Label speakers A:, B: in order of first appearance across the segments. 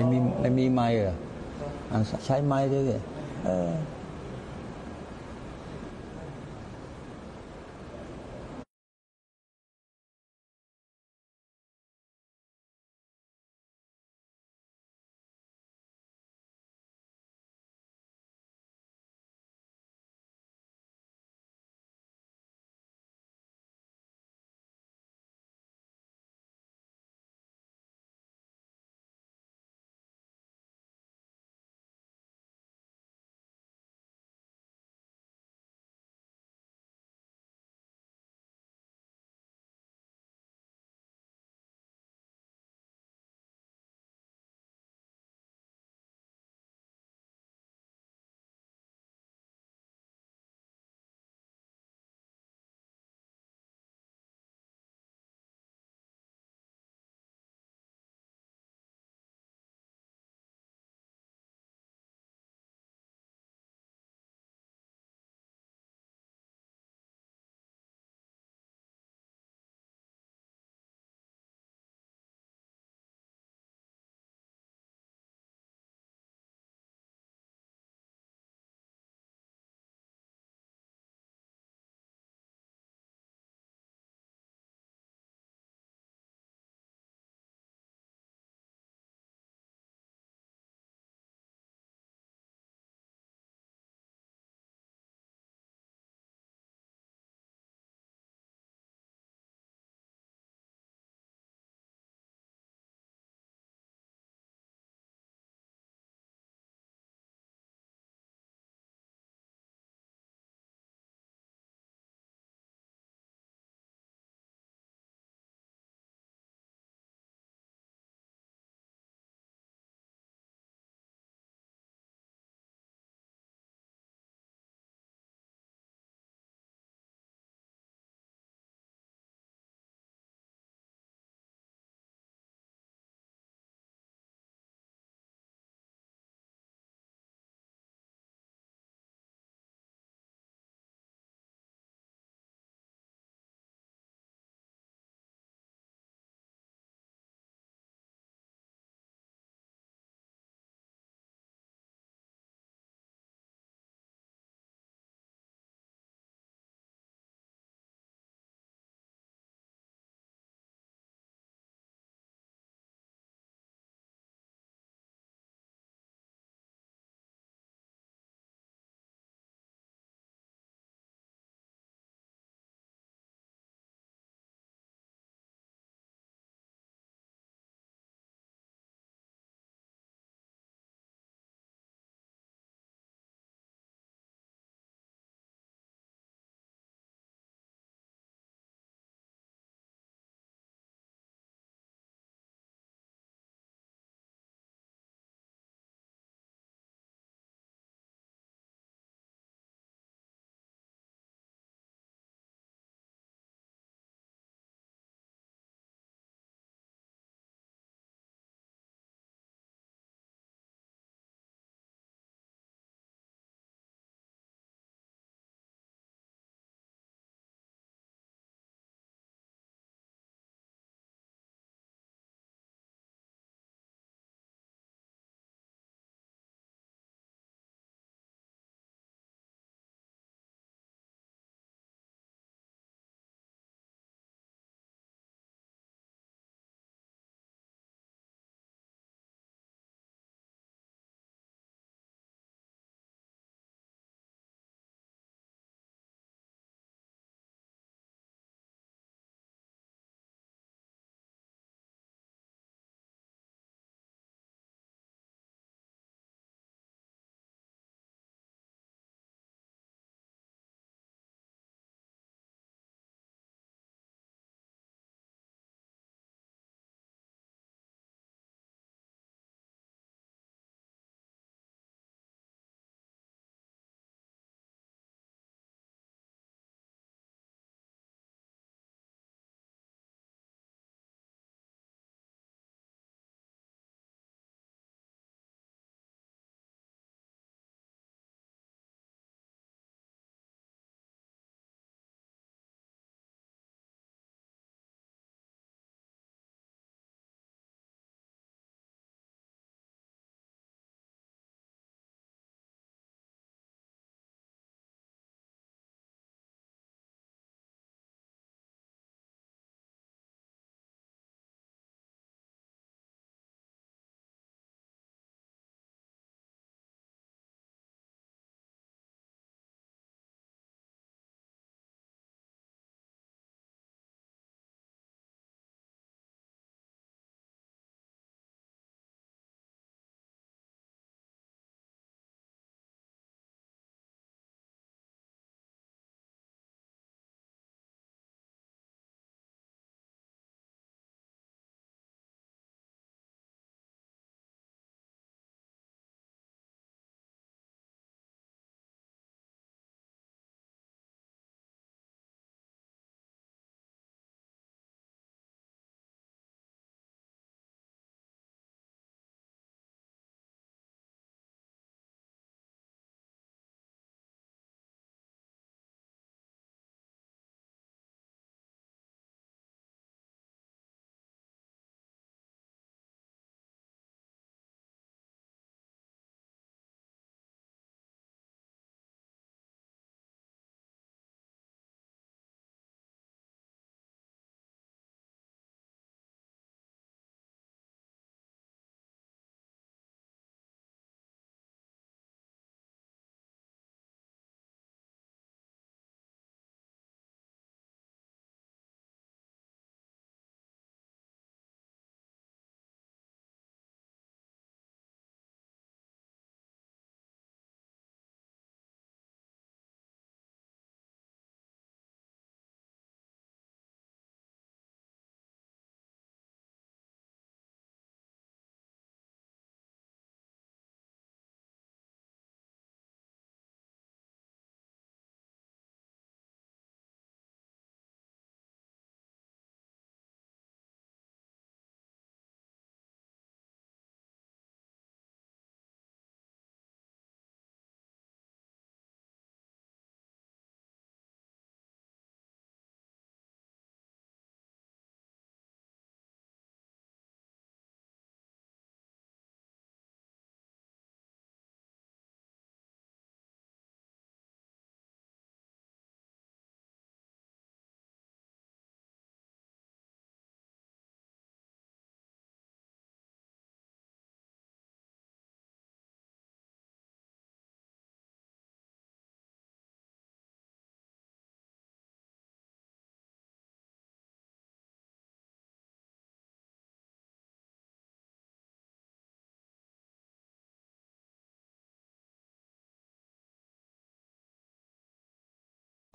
A: ไม่มีไม่มีไม้เหรออะใช้ไม้ด้วยเออ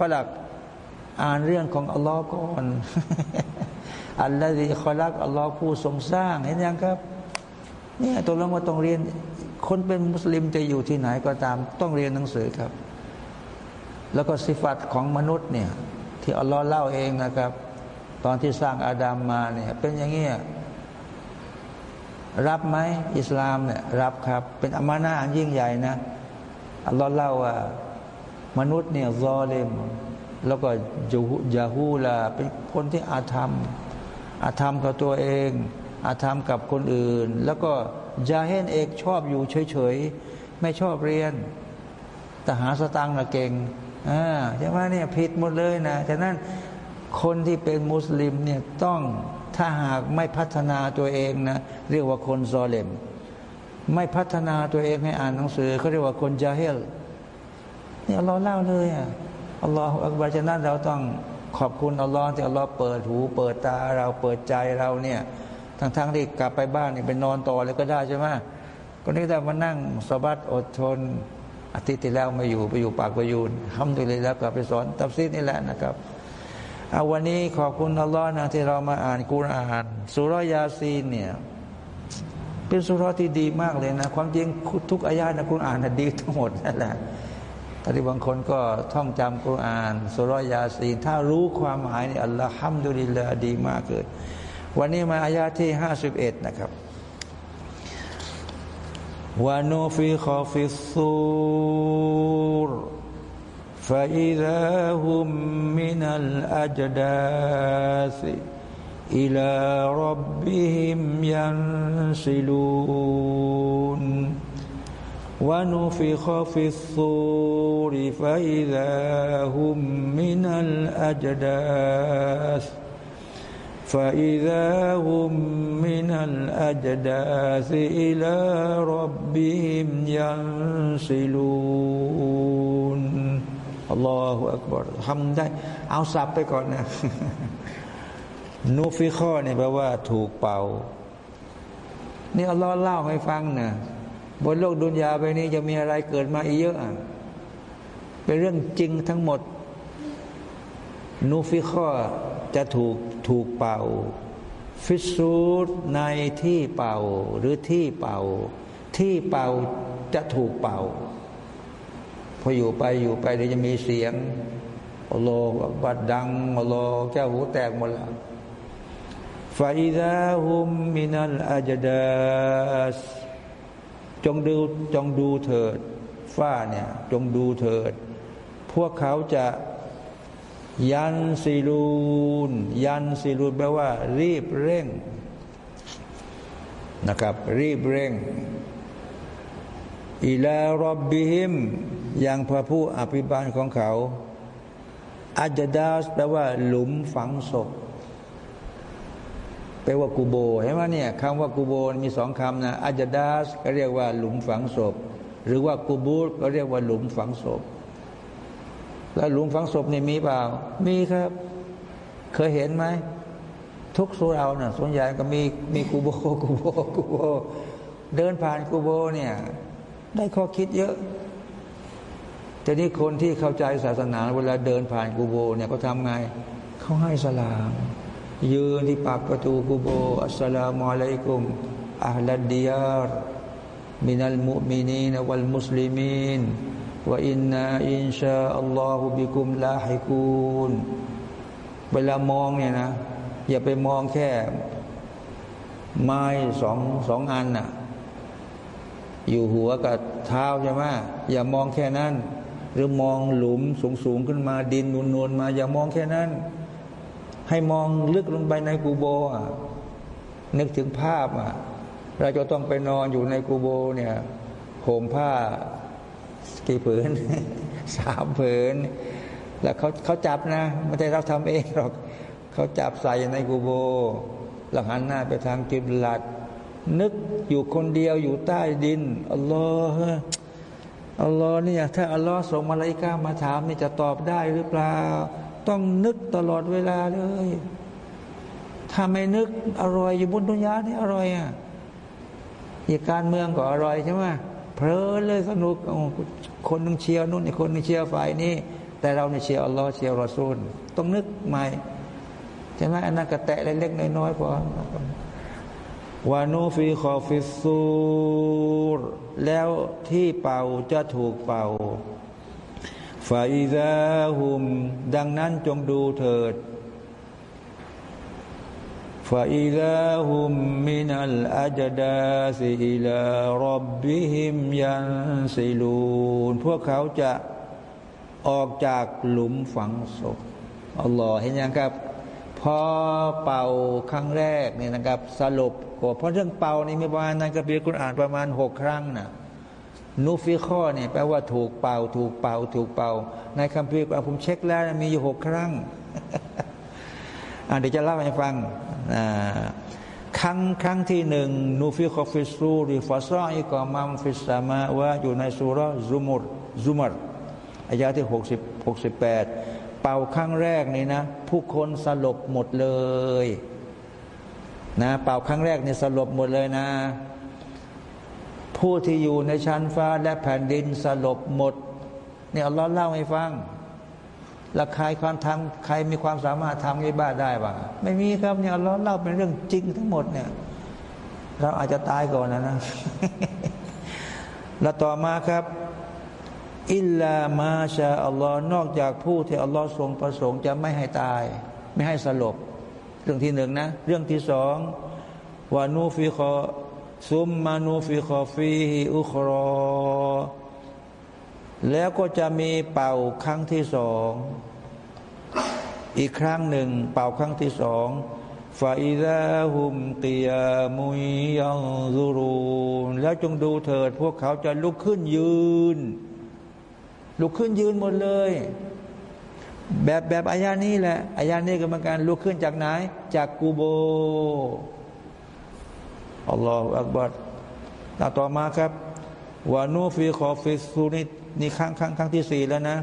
A: ฝรั่งอ่านเรื่องของอัลลอฮ์ก่อนอัลลอฮฺคอลักอัลลอฮ์ผู้ทรงสร้างเห็นยังครับเนี่ยตัวเราว่าต้องเรียน คนเป็นมุสลิมจะอยู่ที่ไหนก็ตาม ต้องเรียนหนังสือครับ แล้วก็สิฟัตของมนุษย์เนี่ย ที่อัลลอฮ์เล่าเองนะครับ ตอนที่สร้างอาดัมมาเนี่ย เป็นอย่างเงี้ยรับไหมอิสลามเนี่ยรับครับ เป็นอามานาอันยิ่งใหญ่นะอัลลอฮ์เล่าว่า มนุษย์เนี่ยซอเลมแล้วก็ยูยาฮูลาเป็นคนที่อาธรรม อาธรรมกับตัวเอง อาธรรมกับคนอื่น แล้วก็ยาเฮนเอกชอบอยู่เฉยๆ ไม่ชอบเรียน แต่หาสตังค์เก่งอ่าใช่ไหมเนี่ยผิดหมดเลยนะฉะนั้นคนที่เป็นมุสลิมเนี่ยต้องถ้าหากไม่พัฒนาตัวเองนะเรียกว่าคนซอเลมไม่พัฒนาตัวเองให้อ่านหนังสือเขาเรียกว่าคนจาเฮล เนี่ยเราเล่าเลยอะอัลลอฮฺอักบารฉะนั้นเราต้องขอบคุณอัลลอฮ์ที่อัลลอฮ์เปิดหู เปิดตาเราเปิดใจเราเนี่ย ทั้งๆทที่กลับไปบ้านนี่ไปนอนต่อเลยก็ได้ใช่ไหมคนนี้แต่มานั่งสบัดอดทนอาทิตย์ที่แล้วมาอยู่ไปอยู่ปากประยูนทำตัวเลยแล้วกลับไปสอนตับซีดนี่แหละนะครับเอาวันนี้ขอบคุณอัลลอฮ์นะที่เรามาอ่านกุรอานสุรยาซีนเนี่ยเป็นสุรที่ดีมากเลยนะ ความจริงทุกอายาในกุรอานดีทั้งหมดนั่นแหละ แต่ที่บางคนก็ท่องจำกุรอานสุรยาซีน ถ้ารู้ความหมายนี่อัลลอฮ์ฮัมดุลิลลาดีมากเลยวันนี้มาอายาที่ห้าสิบเอ็ดนะครับวานูฟิคอฟิซูร فإذا هم من الأجداث إلى ربهم ينسلون ونفخ في الصور فإذا هم من الأجداث فإذا هم من الأجداث إلى ربهم ينسلون الله أكبر ทำได้เอาสับไปก่อนนะนูฟิข้อเนี่ยแปลว่าถูกเป่านี่อัลลอฮ์เล่าให้ฟังนะ บนโลกดุนยาไปนี้จะมีอะไรเกิดมาอีกเยอะเป็นเรื่องจริงทั้งหมด นูฟิข้อจะถูกถูกเป่า ฟิสูดในที่เป่าหรือที่เป่า ที่เป่าจะถูกเป่า พออยู่ไปอยู่ไปเดี๋ยวจะมีเสียงอัลอฮฺบัดดังอัลอแก้วหูแตกหมดแล้วฟาอิดาฮุมมินัลอาจดาส จงดูจงดูเถิดฝ้าเนี่ยจงดูเถิด พวกเขาจะยันซีรูนยันซีรูนแปลว่า รีบเร่งนะครับ รีบเร่งอิลารอบบิฮิมอย่างพระผู้อภิบาลของเขาอาจดาสแปลว่า หลุมฝังศพ แปลว่ากูโบเห็นไหมเนี่ยคำว่ากูโบมีสองคำนะอาจดาสก็เรียกว่าหลุมฝังศพ หรือว่ากูบูรก็เรียกว่าหลุมฝังศพ แล้วหลุมฝังศพนี่มีเปล่า มีครับ เคยเห็นไหมทุกสุเราเนะ่ะส่วนใหญ่ก็มีมีกูโบกูโบกูโบ เดินผ่านกูโบเนี่ย ได้ข้อคิดเยอะแต่นี่คนที่เข้าใจศาสนาเวลาเดินผ่านกูโบเนี่ยเขาทำไงเขาให้สลาม ยืนที่ปากประตูกูโบอัสสลามุอะลัยกุมอัลลัดดิยารมินัลมุมินีนวัลมุสลิมีนว่าอินนาอินชาอัลลอฮฺบิกุมลาฮิกูนเวลามองเนี่ยนะ อย่าไปมองแค่ ไม้สองสองอันน่ะ อยู่หัวกับเท้าใช่ไหมอย่ามองแค่นั้น หรือมองหลุมสูงสูงขึ้นมาดินนูนนวลมา อย่ามองแค่นั้น ให้มองลึกลงไปในกูโบะนึกถึงภาพอะเราจะต้องไปนอนอยู่ในกูโบเนี่ยห่มผ้ากี่ผืนสามผืน แล้วเขาเขาจับนะ ไม่ใช่เราทำเองหรอก เขาจับใส่ในกูโบหลังหันหน้าไปทางกิบลัด นึกอยู่คนเดียวอยู่ใต้ดินอัลลอฮ์อัลลอฮ์เนี่ยถ้าอัลลอฮ์ส่งมาลายกามาถามนี่จะตอบได้หรือเปล่า ต้องนึกตลอดเวลาเลย ถ้าไม่นึกอร่อยอยู่บนดุนยานี่อร่อยอะอีกการเมืองก็อร่อยใช่ไหมเพลินเลยสนุกคนนึงเชียร์นู่นอีกคนนึงเชียร์ฝ่ายนี้ แต่แต่เราเนี่ยเชียร์อัลลอฮ์เชียร์รอซูลต้องนึกใหม่ใช่ไหมอันนั้นก็แตะเล็กๆน้อยๆพอونفخ في الصور แล้วที่เป่าจะถูกเป่า فإذا هم ดังนั้นจงดูเถิดฟาอิซาหุมมินัลอาจดาซิอิลารบบิฮิมยันซิลูนพวกเขาจะออกจากหลุมฝังศพอัลลอฮ์เห็นยังครับ พอเป่าครั้งแรกเนี่ยนะครับสรุปเพราะเรื่องเป่านี่มีประมาณนั้นกระเบียคุณอ่านประมาณหกครั้งนะ نفخ เนี่ยแปลว่าถูกเป่า ถูกเป่า ถูกเป่า ในคัมภีร์ผมเช็คแล้วมีอยู่หกครั้งเดี๋ยวจะเล่าให้ฟังครั้งครั้งที่หนึ่งنفخ في الصور فصعق من في السماوات อยู่ในสุรซุมุรซุมรอายาที่หกสิบหกสิบแปดเป่าครั้งแรกนี่นะ ผู้คนสลบหมดเลย นะ เป่าครั้งแรกเนี่ยสลบหมดเลยนะ ผู้ที่อยู่ในชั้นฟ้าและแผ่นดินสลบหมดนี่อัลลอฮ์เล่าให้ฟังแล้วใครความทำใครมีความสามารถทำไงบ้าได้บ้างไม่มีครับเนี่ยอัลลอฮ์เล่าเป็นเรื่องจริงทั้งหมดเนี่ย เราอาจจะตายก่อนนะนะแล้วต่อมาครับอิลลามาชาอัลลอฮ์นอกจากผู้ที่อัลลอฮ์ทรงประสงค์จะไม่ให้ตาย ไม่ให้สลบ เรื่องที่หนึ่งนะ เรื่องที่สองวานูฟิคอ ซุมมานูฟิคอฟีฮิอุครอ แล้วก็จะมีเป่าครั้งที่สอง อีกครั้งหนึ่ง เป่าครั้งที่สองฟาอิดาฮุมตียมุยยังซูรูนแล้วจงดูเถิด พวกเขาจะลุกขึ้นยืน ลุกขึ้นยืนหมดเลย แบบแบบอายานี้แหละอายานี้ก็เหมือนกันลุกขึ้นจากไหน จากกูโบ الله أكبر ต่อมาครับ ونفخ في الصور นี่นี่ครั้งครั้งครั้งที่สี่แล้วนะ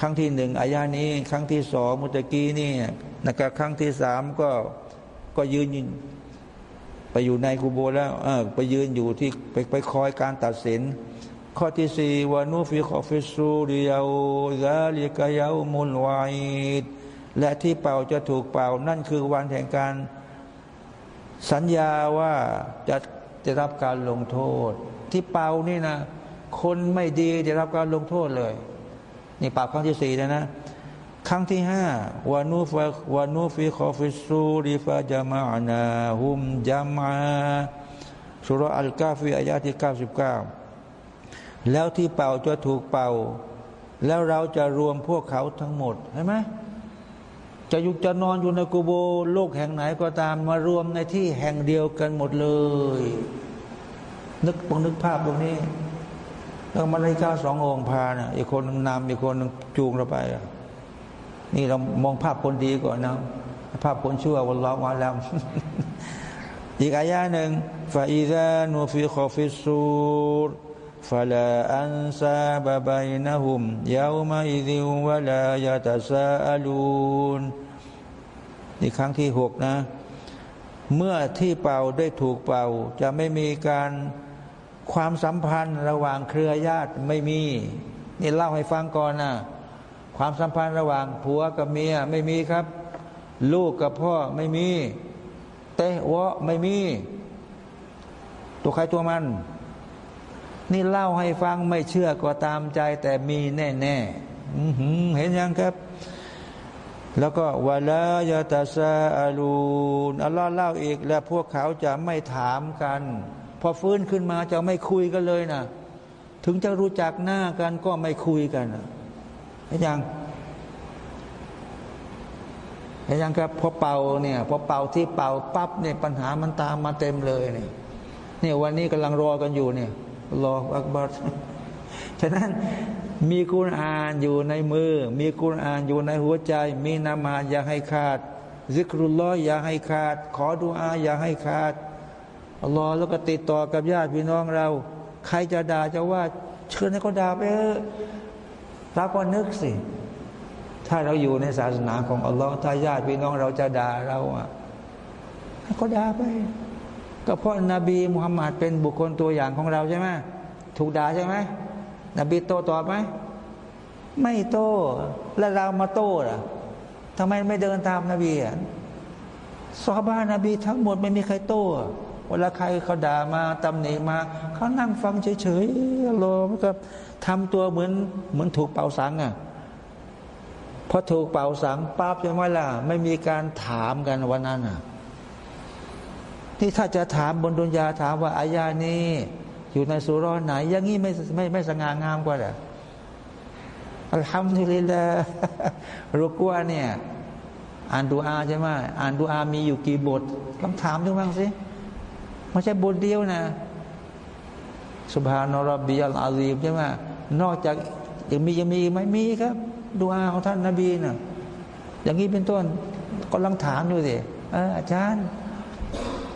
A: ครั้งที่หนึ่งอายานี้ ครั้งที่สองมุตะกี้นี่นะครับครั้งที่สามก็ก็ยืนยืนไปอยู่ในกูโบแล้วเออไปยืนอยู่ที่ไปไปคอยการตัดสิน ข้อที่สี่ونفخ في الصور ذلك يوم الوعيد และที่เป่าจะถูกเป่านั่นคือวันแห่งการ สัญญาว่าจะจะรับการลงโทษ ที่เป่านี่นะ คนไม่ดีจะรับการลงโทษเลย นี่เป่าครั้งที่สี่นะนะ ครั้งที่ห้าونف ونفخ في الصور فجمعناهم جمعا สุรอัลกาฟีอายาที่เก้าสิบเก้าแล้วที่เป่าจะถูกเป่า แล้วเราจะรวมพวกเขาทั้งหมดใช่ไหม จะยุกจะนอนอยู่ในกูโบโลกแห่งไหนก็ตามมารวมในที่แห่งเดียวกันหมดเลย นึกปองนึกภาพตรงนี้แล้วมาริกาสององค์พาเนะอีกคนนึงนำอีกคนนึงจูงเราไป นี่เรามองภาพคนดีก่อนนะภาพคนชั่ววันล้อมาแล้วอีกอายาหนึ่งฟาอิซานูฟิคอฟิสูร فلا أنساب بينهم يومئذ ولا يتساءلون นี่ครั้งที่หกนะ เมื่อที่เป่าได้ถูกเป่า จะไม่มีการความสัมพันธ์ระหว่างเครือญาติไม่มี นี่เล่าให้ฟังก่อนนะความสัมพันธ์ระหว่างผัวกับเมียไม่มีครับ ลูกกับพ่อไม่มี เตะวะไม่มี ตัวใครตัวมัน นี่เล่าให้ฟังไม่เชื่อก็ตามใจแต่มีแน่แน่เห็นยังครับ แล้วก็วลายาตาซาอาลูนอัลลอฮ์เล่าอีก แล้วพวกเขาจะไม่ถามกัน พอฟื้นขึ้นมาจะไม่คุยกันเลยนะถึงจะรู้จักหน้ากันก็ไม่คุยกันเห็นยังเห็นยังครับพอเป่าเนี่ยพอเป่าที่เป่าปั๊บเนี่ยปัญหามันตามมาเต็มเลยเนี่ยเนี่ยวันนี้กำลังรอกันอยู่เนี่ย รออักบัรฉะนั้นมีกุณอ่านอยู่ในมือ มีกุณอ่านอยู่ในหัวใจ มีนามาอย่าให้ขาดซิกรุลลออย่าให้ขาด ขอดุอาอย่าให้ขาดอัลลอฮ์แล้วก็ติดต่อกับญาติพี่น้องเรา ใครจะด่าจะว่า เชิญให้เขาด่าไปเถอะเราก็นึกสิ ถ้าเราอยู่ในศาสนาของอัลลอฮ์ถ้าญาติพี่น้องเราจะด่าเราอะให้เขาด่าไป ก็เพราะนบีมุฮัมมัดเป็นบุคคลตัวอย่างของเราใช่ไหมถูกด่าใช่ไหมนบีโตตอบไหมไม่โต้แล้วเรามาโต้ล่ะทำไมไม่เดินตามนาบีอะซอบ้านนบีทั้งหมดไม่มีใครโต้เวลาใครเขาด่ามาตำหนิมาเขานั่งฟังเฉยๆรอมันก็ทำตัวเหมือนเหมือนถูกเป่าสังอะพอถูกเป่าสังปั๊บใช่ไหมล่ะ ไม่มีการถามกันวันนั้นอะ ที่ถ้าจะถามบนดุนยาถามว่าอายานี้อยู่ในสุรอนไหน อย่างนี้ไม่ไม่ไม่สง่างามกว่าเหรออัลฮัมดุลิลลาห์รุกัวเนี่ยอ่านดูอาใช่ไหมอ่านดูอามีอยู่กี่บทลองถามดูบ้างสิไม่ใช่บทเดียวนะสุบฮานอรบีอัลอาลีมใช่ไหมนอกจากยังมียังมีไหมมีครับดูอาของท่านนาบีนะ่ะอย่างนี้เป็นต้นก็ลองถามดูสิอาจารย์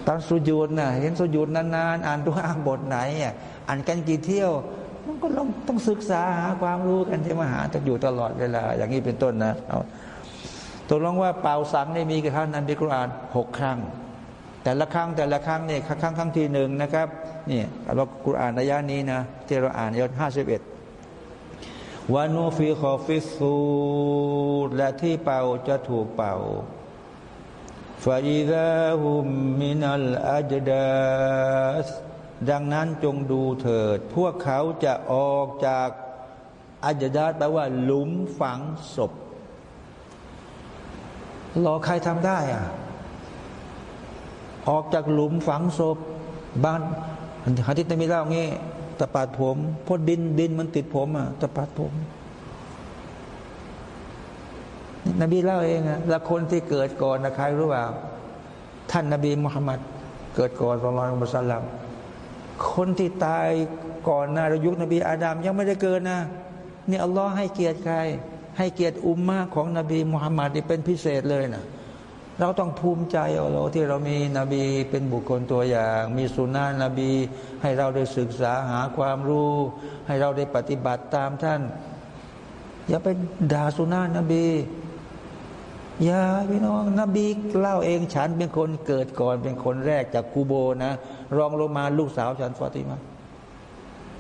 A: ตอนสุญูดนะเห็นสุญูดนานๆอ่านดูอาบทไหนอ่านกันกี่เที่ยว มันก็ต้องต้องศึกษาหาความรู้กันใช่มหาจะอยู่ตลอดเวลา อย่างนี้เป็นต้นนะเอาตกลงว่าเป่าสังได้มีกี่ครั้งนั้นในกุรอานหกครั้ง แต่ละครั้งแต่ละครั้งเนี่ยครั้งครั้งที่หนึ่งนะครับนี่เรากุรอานในย่านี้นะที่เราอ่านยอดห้าสิบเอ็ดวานูฟีคอฟิสูและที่เป่าจะถูกเป่า ฟาอิดะฮุมมินัลอัจดาสดังนั้นจงดูเถิด พวกเขาจะออกจากอัจดาสแปลว่า หลุมฝังศพรอใครทำได้อะ ออกจากหลุมฝังศพ บ้านฮะดิษนบีเล่างี้ตะปาดผมพอดินดินมันติดผมอะตะปาดผม นบีเล่าเองอะแล้วคนที่เกิดก่อนนะใครรู้เปล่า ท่านนบีมุฮัมมัดเกิดก่อนสุลต่านมุสลิมคนที่ตายก่อนนะรายุคนบีอาดัมยังไม่ได้เกิดนะนี่อัลลอฮ์ให้เกียรติใคร ให้เกียรติอุมมาของนบีมุฮัมมัดนี่เป็นพิเศษเลยนะเราต้องภูมิใจอัลลอฮ์ที่เรามีนบีเป็นบุคคลตัวอย่าง มีสุนานะนบี ให้เราได้ศึกษาหาความรู้ ให้เราได้ปฏิบัติตามท่าน อย่าไปด่าสุนานะนบี อย่าพี่น้องนบีเล่าเองฉันเป็นคนเกิดก่อนเป็นคนแรกจากกูโบนะ รองลงมาลูกสาวฉันฟาติมา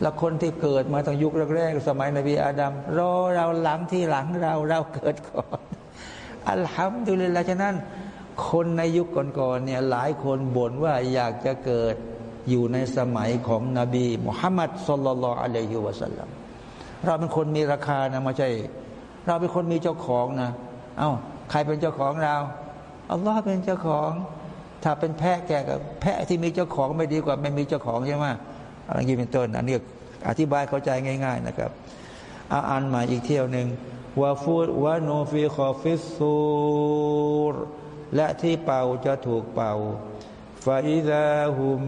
A: แล้วคนที่เกิดมาตั้งยุคแรกๆสมัยนบีอาดัมรอเราหลังที่หลังเราเราเกิดก่อนอัลฮัมดุลิลลาฉะนั้น คนในยุคก่อนๆเนี่ยหลายคนบ่นว่าอยากจะเกิดอยู่ในสมัยของนบีมุฮัมมัดสุลลัลอะลัยฮิวะสัลลัมเราเป็นคนมีราคานะไม่ใช่ เราเป็นคนมีเจ้าของนะ เอา้า ใครเป็นเจ้าของเราอัลลอฮ์เป็นเจ้าของ ถ้าเป็นแพะแกกับแพะที่มีเจ้าของไม่ดีกว่า ไม่มีเจ้าของใช่ไหมอะไรอย่างนี้เป็นต้นอันนี้อธิบายเข้าใจง่าย ๆนะครับอ่านมาอีกเที่ยวหนึ่งونف ونفخ في الصور และที่เป่าจะถูกเป่าفإذا هم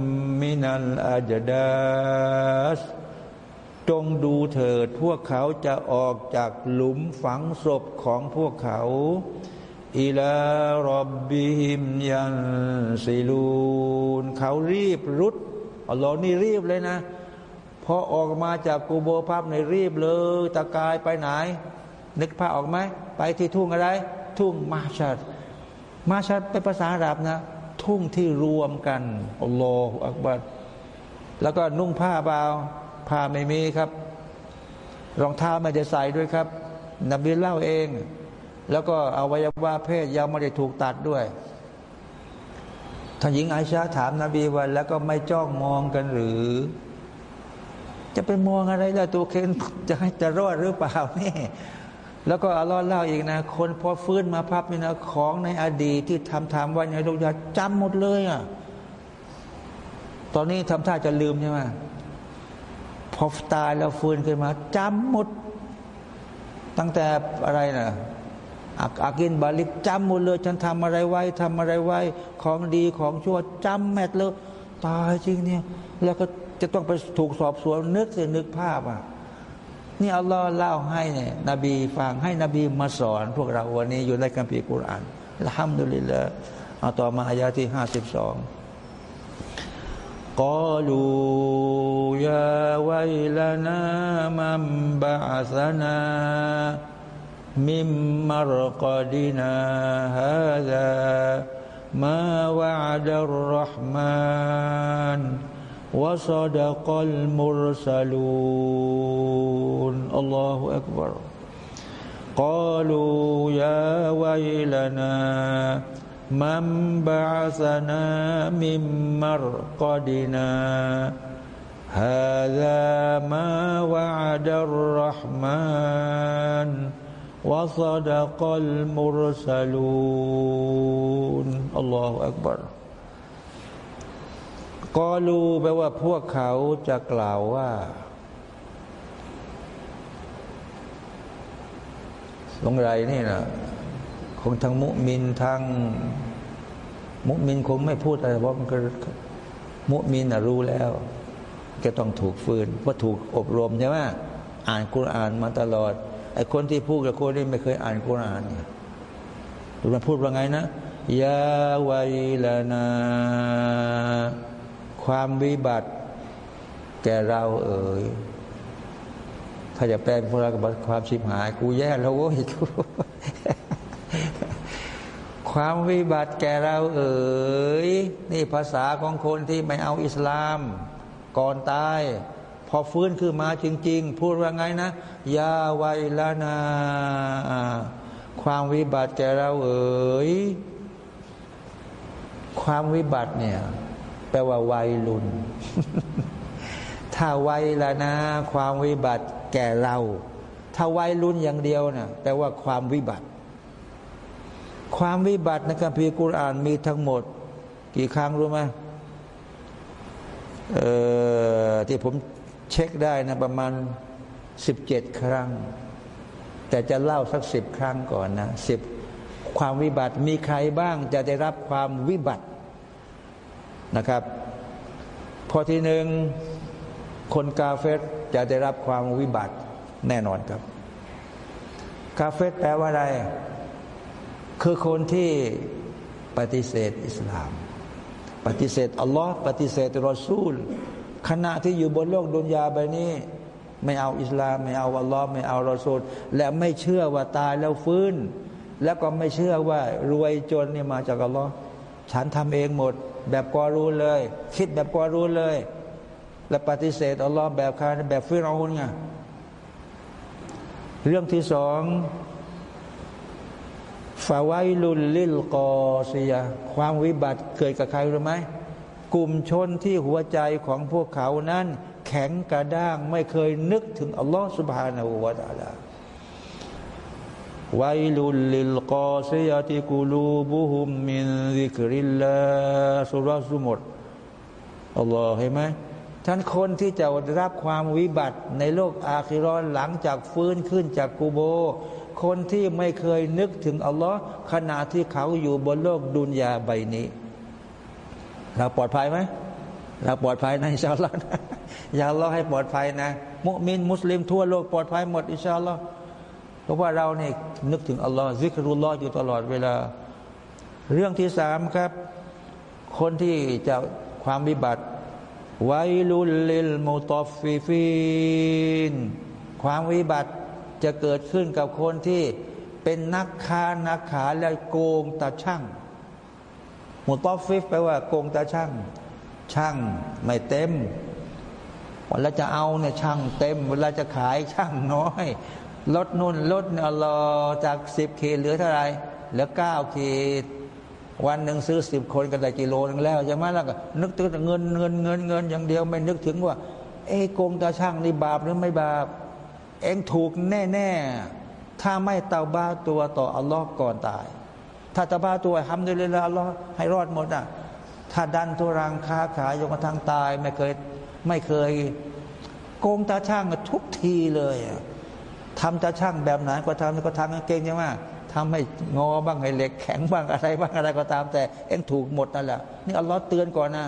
A: من الأجداث จงดูเถิดพวกเขาจะออกจากหลุมฝังศพของพวกเขาอิลารบบิฮิมยันซิลูนเขารีบรุดอัลลอฮ์นี่รีบเลยนะพอออกมาจากกูโบภาพในรีบเลยตะกายไปไหน นึกภาพออกไหมไปที่ทุ่งอะไร ทุ่งมาชัด มาชัดเป็นภาษาอาหรับนะ ทุ่งที่รวมกันอัลลอฮฺอักบัดแล้วก็นุ่งผ้าเป้า ผ้าไม่มีครับ รองเท้าไม่ได้ใส่ด้วยครับ นบีเล่าเอง แล้วก็อวัยวะเพศยังไม่ได้ถูกตัดด้วยท่านหญิงอาชาถามนาบีวันแล้วก็ไม่จ้องมองกันหรือ จะไปมองอะไรล่ะตัวเคนจะให้จะรอดหรือเปล่านี่แล้วก็อัลลอฮ์เล่าอีกนะ คนพอฟื้นมาพับนี่นะของในอดีตที่ทำทำวันในโลกยาจำหมดเลยอะตอนนี้ทำท่าจะลืมใช่ไหม พอตายแล้วฟื้นขึ้นมาจำหมด ตั้งแต่อะไรนะอากินบาลิกจำหมดเลย ฉันทำอะไรไว้ทำอะไรไว้ ของดีของชั่วจำแมทเลยตายจริงเนี่ย แล้วก็จะต้องไปถูกสอบสวนนึกเสียนึกภาพอะนี่อัลลอฮ์เล่าให้เนี่ยนบีฟังให้นบีมาสอน พวกเราวันนี้อยู่ในคัมภีร์กุรอานละฮัมดุลิลละเอาต่อมาอายาที่ห้าสิบสอง قالوا يا ويلنا من بعثنا من مرقدنا هذا ما وعد الرحمن وصدق المرسلون. الله أكبر. قالوا يا ويلنا من بعثنا من مرقدنا هذا ما وعد الرحمن وصدق المرسلون الله أكبر กอลูแปลว่าพวกเขาจะกล่าวว่าสงไรนี่นะ คงทั้งมุมินทั้งมุมินคงไม่พูดอะไรเพราะมันก็มุมินรู้แล้วก็ต้องถูกฟืนเพราะถูกอบรมใช่ไหมอ่านกุรานมาตลอดไอ้คนที่พูดกับคนที่ไม่เคยอ่านกุรานเนี่ยดูมันพูดว่าไงนะยาวัยลานา ความวิบัติแก่เราเอ๋ยถ้าจะแปลเป็นพลังความชิบหาย กูแย่แล้วโว้ย ความวิบัติแก่เราเอ๋ยนี่ภาษาของคนที่ไม่เอาอิสลาม ก่อนตาย พอฟื้นขึ้นมาจริง ๆ พูดว่าไงนะยาไวลานา ความวิบัติแก่เราเอ๋ยความวิบัติเนี่ย แปลว่าวัยรุ่นถ้าวัยละนะ ความวิบัติแก่เรา ถ้าวัยรุ่นอย่างเดียวนะ่ะแปลว่าความวิบัติ ความวิบัติในคัมภีกุรอานมีทั้งหมด กี่ครั้งรู้ไหมที่ผมเช็คได้นะประมาณสิบเจ็ดครั้ง แต่จะเล่าสักสิบครั้งก่อนนะสิบความวิบัติมีใครบ้างจะได้รับความวิบัตินะครับพอที่หนึ่งคนกาเฟตจะได้รับความวิบัติแน่นอนครับ กาเฟตแปลว่าอะไร คือคนที่ปฏิเสธอิสลาม ปฏิเสธอัลลอฮ์ปฏิเสธรอซูล ขณะที่อยู่บนโลกดุนยาใบนี้ ไม่เอาอิสลาม ไม่เอาอัลลอฮ์ไม่เอารอซูล และไม่เชื่อว่าตายแล้วฟื้น แล้วก็ไม่เชื่อว่ารวยจนนี่มาจากอัลลอฮ์ฉันทำเองหมด แบบกอรูเลย คิดแบบกอรูเลย และปฏิเสธอัลลอฮ์แบบคาแบบฟิรเอาไงเรื่องที่สอง ฟาไวลุลลิลกอซีย ความวิบัติเกิดกับใครรู้ไหมกลุ่มชนที่หัวใจของพวกเขานั้น แข็งกระด้างไม่เคยนึกถึงอัลลอฮ์สุบฮานาอูวาตาลาวัยลุลลิลกอซียติกูลูบุฮุมมินซิกริลลาสุรสุมดอัลลอฮ์เห็นไหมท่านคนที่จะรับความวิบัติในโลกอาคิรอนหลังจากฟื้นขึ้นจากกูโบ คนที่ไม่เคยนึกถึงอัลลอฮ์ขณะที่เขาอยู่บนโลกดุนยาใบนี้ เราปลอดภัยไหมเราปลอดภัยนะอินชาอัลลอฮ์อย่าอัลลอฮ์ให้ปลอดภัยนะ มุมินมุสลิมทั่วโลกปลอดภัยหมดอินชาอัลลอฮ์เพราะว่าเราเนี่ยนึกถึงอัลลอฮ์ذكر الله อยู่ตลอดเวลา เรื่องที่สามครับ คนที่จะความวิบัติويل للمطففين ความวิบัติ จะเกิดขึ้นกับคนที่เป็นนักค้านักขาและโกงตาช่างمطفف แปลว่าโกงตาช่าง ช่างไม่เต็มเวลาจะเอาเนี่ยช่างเต็ม เวลาจะขายช่างน้อย ลดนุ่นลดอัลลอจากสิบขีดเหลือเท่าไรเหลือเก้าขีดวันหนึ่งซื้อสิบคนก็ได้กิโลนึงแล้วใช่ไหมล้วก็นึกถึงเงินเงินเงินเงินอย่างเดียวไม่นึกถึงว่า เอ้โกงตาช่างนี่บาปหรือไม่บาป เองถูกแน่ๆ ถ้าไม่เตาบ้าตัวต่ออัลลอฮ์ก่อนตาย ถ้าเตาบ้าตัวทำด้เลยละอัลลอฮ์ให้รอดหมดอะ ถ้าดันตัวรังค้าขายจนกระทั่งตาย ไม่เคยไม่เคย โกงตาช่างทุกทีเลยทำจะช่างแบบไหนก็ทำก็ทำเก่งใช่ไหมทำให้งอบ้างให้เหล็กแข็งบ้างอะไรบ้างอะไรก็ตาม แต่เองถูกหมดนั่นแหละนี่อัลลอฮ์เตือนก่อนนะ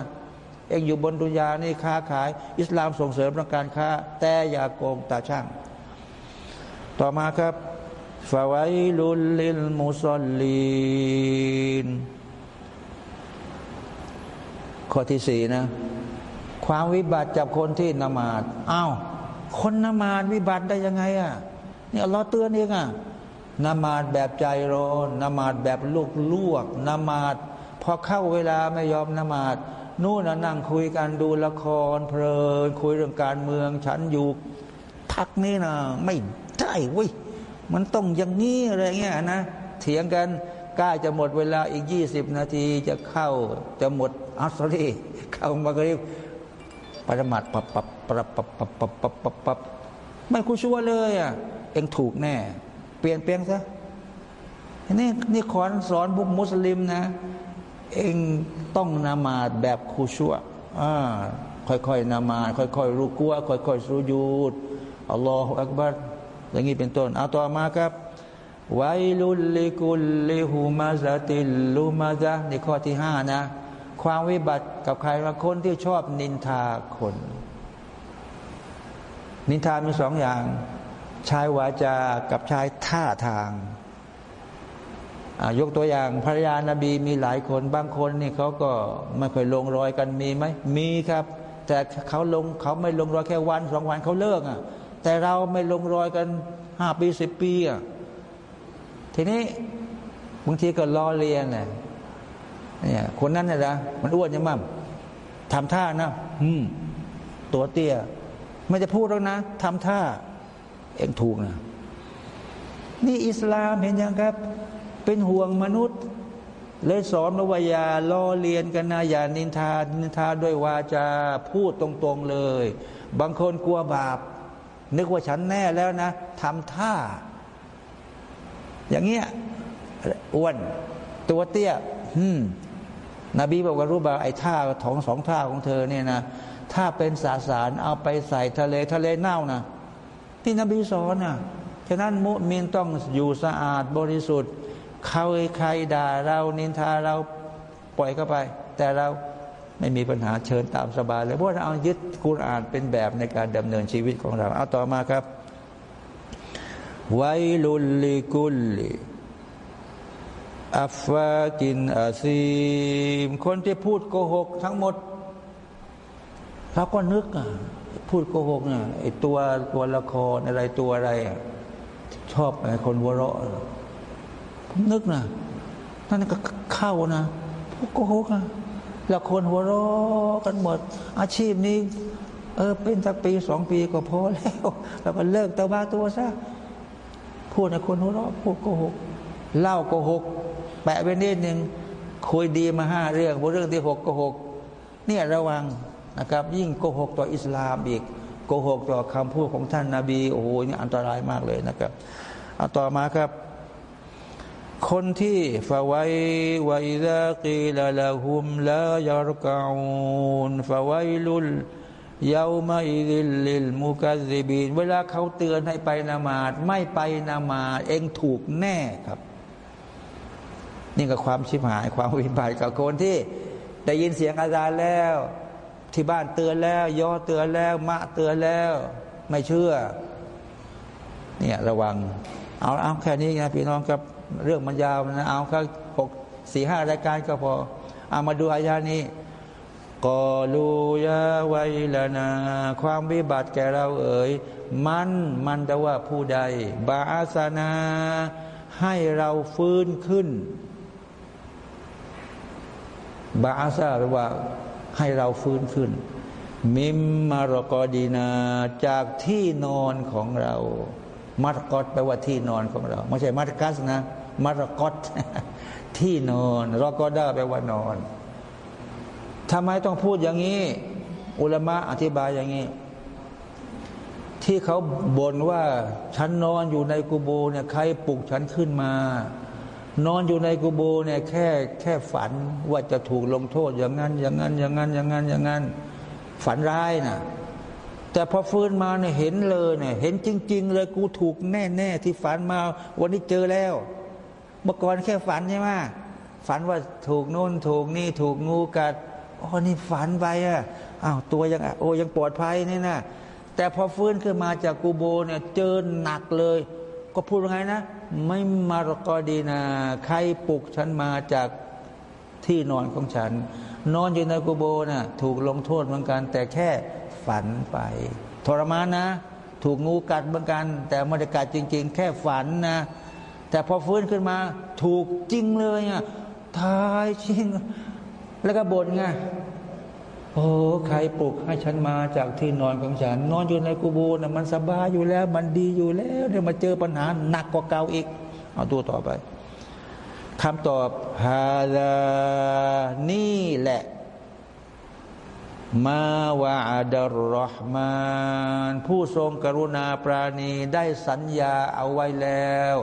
A: เองอยู่บนดุนยานี่ค้าขาย อิสลามส่งเสริมเรื่องการค้า แต่อย่าโกงตาช่าง ต่อมาครับฟาไวลุลลิลมุสลีนข้อที่สี่นะ ความวิบัติจากคนที่นมาดอ้าวคนนมาดวิบัติได้ยังไงอะนี่อัลลอเตือนเองอะนมาดแบบใจร้อนนมาดแบบลูกลวกนมาดพอเข้าเวลาไม่ยอมนมาดนู่นนั่งคุยกันดูละครเพลินคุยเรื่องการเมืองฉันอยู่พักนี่นะไม่ ได้เว้ยมันต้องอย่างนี้อะไรเงี้ยนะเถียงกันกล้าจะหมดเวลาอีกยี่สิบนาทีจะเข้าจะหมดอัสรีเข้ามากรีบปรมัดปับปับปับปับปับปับปับปับปับไม่คุชัวเลยอะเองถูกแน่ เปลี่ยนเปลี่ยนซะนี่นี่ขอนสอนบุกมุสลิมนะ เองต้องนามาดแบบคุชัวอ่าค่อยๆนามาดค่อยๆรู้กลัวค่อยๆสุญูดอัลลอฮฺอักบัร อย่างนี้เป็นต้น เอาต่อมาครับไวลุลิกุลลิฮูมาซาติลูมาซาในข้อที่ห้านะ ความวิบัติกับใครบางคนที่ชอบนินทาคน นินทามีสองอย่าง ชายวาจากับชายท่าทางยกตัวอย่างภรรยานาบีมีหลายคนบางคนนี่เขาก็ไม่เคยลงรอยกันมีไหมมีครับ แต่เขาลงเขาไม่ลงรอยแค่วันสองวันเขาเลิกอะ แต่เราไม่ลงรอยกันห้าปีสิบปีอะทีนี้บางทีก็ล้อเลียนเนี่ยเนี่ยคนนั้นเนี่ยนะมันอ้วนยังมั่งทำท่านะ อืม ตัวเตี้ยไม่จะพูดแล้วนะทำท่า เองถูกนะ นี่อิสลามเห็นยังครับ เป็นห่วงมนุษย์ เลยสอนว่ายาล้อเลียนกันนะอย่านินทานินทาด้วยวาจาพูดตรงๆเลย บางคนกลัวบาป นึกว่าฉันแน่แล้วนะทำท่า อย่างเงี้ยอ้วน ตัวเตี้ยอืมนบีบอกว่ารู้บ่าไอ้ท่าท้องสองท่าของเธอเนี่ยนะถ้าเป็นสาสารเอาไปใส่ทะเลทะเลเน่านะที่นบีสอนนะฉะนั้นมุมินต้องอยู่สะอาดบริสุทธิ์ เขาใครด่าเรานินทาเราปล่อยเข้าไป แต่เรา ไม่มีปัญหาเชิญตามสบายเลยเพราะเราเอายึดกุรอานเป็นแบบในการดำเนินชีวิตของเรา เอาต่อมาครับไวลุลลิกุลลิอัฟฟากินอาซีม คนที่พูดโกหกทั้งหมดเราก็นึกอะพูดโกหกเนี่ยไอตัวตัวละครอะไรตัวอะไรชอบไอคนหัวเราะผมนึกนะนั่นก็เข้านะพูดโกหกนะ แล้วคนหัวเราะกันหมด อาชีพนี้ เออเป็นสักปีสองปีก็พอแล้ว แล้วก็เลิกตาบ้าตัวซะพูดในคนหัวเราะพูดโกหกเล่าโกหก แปะไปนิดหนึ่งคุยดีมาห้าเรื่องบนเรื่องที่หกโกหกเนี่ยระวังนะครับ ยิ่งโกหกต่ออิสลามอีกโกหกต่อคำพูดของท่านนาบีโอ้โหนี่อันตรายมากเลยนะครับเอาต่อมาครับ คนที่فويل وإذا قيل لهم لا يركعون فويل يومئذ للمكذبين เวลาเขาเตือนให้ไปนมาซไม่ไปนามาดเองถูกแน่ครับ นี่ก็ความชิบหายความวิบัติกับคนที่ได้ยินเสียงอาจารย์แล้ว ที่บ้านเตือนแล้ว ย่อเตือนแล้ว มะเตือนแล้ว ไม่เชื่อ เนี่ยระวัง เอาเอาแค่นี้นะพี่น้องครับ เรื่องมันยาวนะเอาแค่หกสี่ห้ารายการก็พอเอามาดูอายานี้กอลูยาไวลานา ความวิบัติแก่เราเอ๋ยมันมันแต่ว่าผู้ใด บาอาสนา ให้เราฟื้นขึ้น บาอาซาแปลว่าให้เราฟื้นขึ้น มิมมารกอดีนา จากที่นอนของเรามารกอดแปลว่าที่นอนของเรา ไม่ใช่มารกัสนะ มารกอดที่นอนรอกอดาแปลว่านอนทำไมต้องพูดอย่างนี้ อุลมะอธิบายอย่างนี้ ที่เขาบ่นว่าฉันนอนอยู่ในกูโบเนี่ยใครปลุกฉันขึ้นมา นอนอยู่ในกูโบเนี่ยแค่แค่ฝันว่าจะถูกลงโทษอย่างนั้น อย่างนั้น อย่างนั้น อย่างนั้นอย่างนั้น ฝันร้ายนะแต่พอฟื้นมาเนี่ยเห็นเลยเนี่ยเห็นจริง ๆ เลยกูถูกแน่ ๆ ที่ฝันมา วันนี้เจอแล้ว เมื่อก่อนแค่ฝันใช่ไหมฝันว่าถูกโน่นถูกนี่ถูกงูกัดอ๋อนี่ฝันไปอะอ้าวตัวยังโอ้ยังปลอดภัยนี่นะแต่พอฟื้นขึ้นมาจากกูโบเนี่ยเจอหนักเลย ก็พูดว่าไงนะ ไม่มารกอดีนาใครปลุกฉันมาจากที่นอนของฉัน นอนอยู่ในกูโบนะ่ะถูกลงโทษเหมือนกัน แต่แค่ฝันไป ทรมานนะ ถูกงูกัดเหมือนกัน แต่ไม่ได้กัดจริง ๆ แค่ฝันนะ แต่พอฟื้นขึ้นมา ถูกจริงเลยอะทายจริง แล้วก็บ่นไงโอ้ใครปลุกให้ฉันมาจากที่นอนของฉัน นอนอยู่ในกูโบนะมันสบายอยู่แล้ว มันดีอยู่แล้วเดี๋ยวมาเจอปัญหาหนักกว่าเก่าอีก เอาตัวต่อไปคำตอบฮาลานี่แหละ มาวาดรรหมานผู้ทรงกรุณาปราณีได้สัญญาเอาไว้แล้ว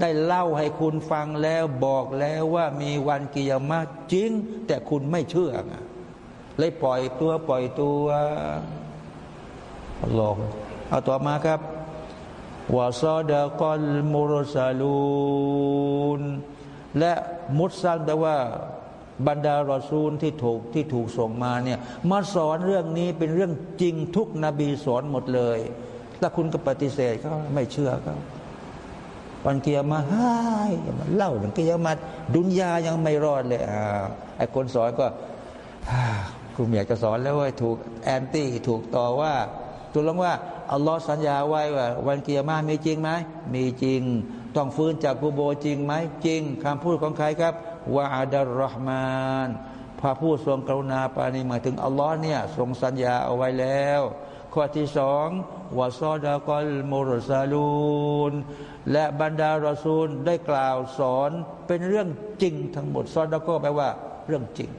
A: ได้เล่าให้คุณฟังแล้วบอกแล้วว่ามีวันกิยามะจริง แต่คุณไม่เชื่อเลยปล่อยตัวปล่อยตัวลองเอาต่อมาครับวาซอดะกอลมุรซาลูนและมุสลิมแต่ว่าบรรดารอซูลที่ถูกที่ถูกส่งมาเนี่ยมาสอนเรื่องนี้เป็นเรื่องจริงทุกนบีสอนหมดเลยแล้วคุณก็ปฏิเสธเขาไม่เชื่อเขา วันเกียร์มาห้ายมาเล่าเรื่องเกียร์มาดุนยายังไม่รอดเลยอ่าไอ้คนสอนก็ครูเมียจะสอนแล้วว่าถูกแอนตี้ถูกต่อว่าตัวลงว่าอัลลอฮ์สัญญาไว้ว่า วันเกียร์มามีจริงไหมมีจริง ต้องฟื้นจากกูโบจริงไหมจริงคำพูดของใครครับว่าอาดารรหมานพระผู้ทรงกรุณาปานีหมายถึงอัลลอฮ์เนี่ยทรงสัญญาเอาไว้แล้วข้อที่สองวาซอดากอลมุรซาลูน และบรรดารอซูลได้กล่าวสอนเป็นเรื่องจริงทั้งหมดซอดาก็แปลว่าเรื่องจริง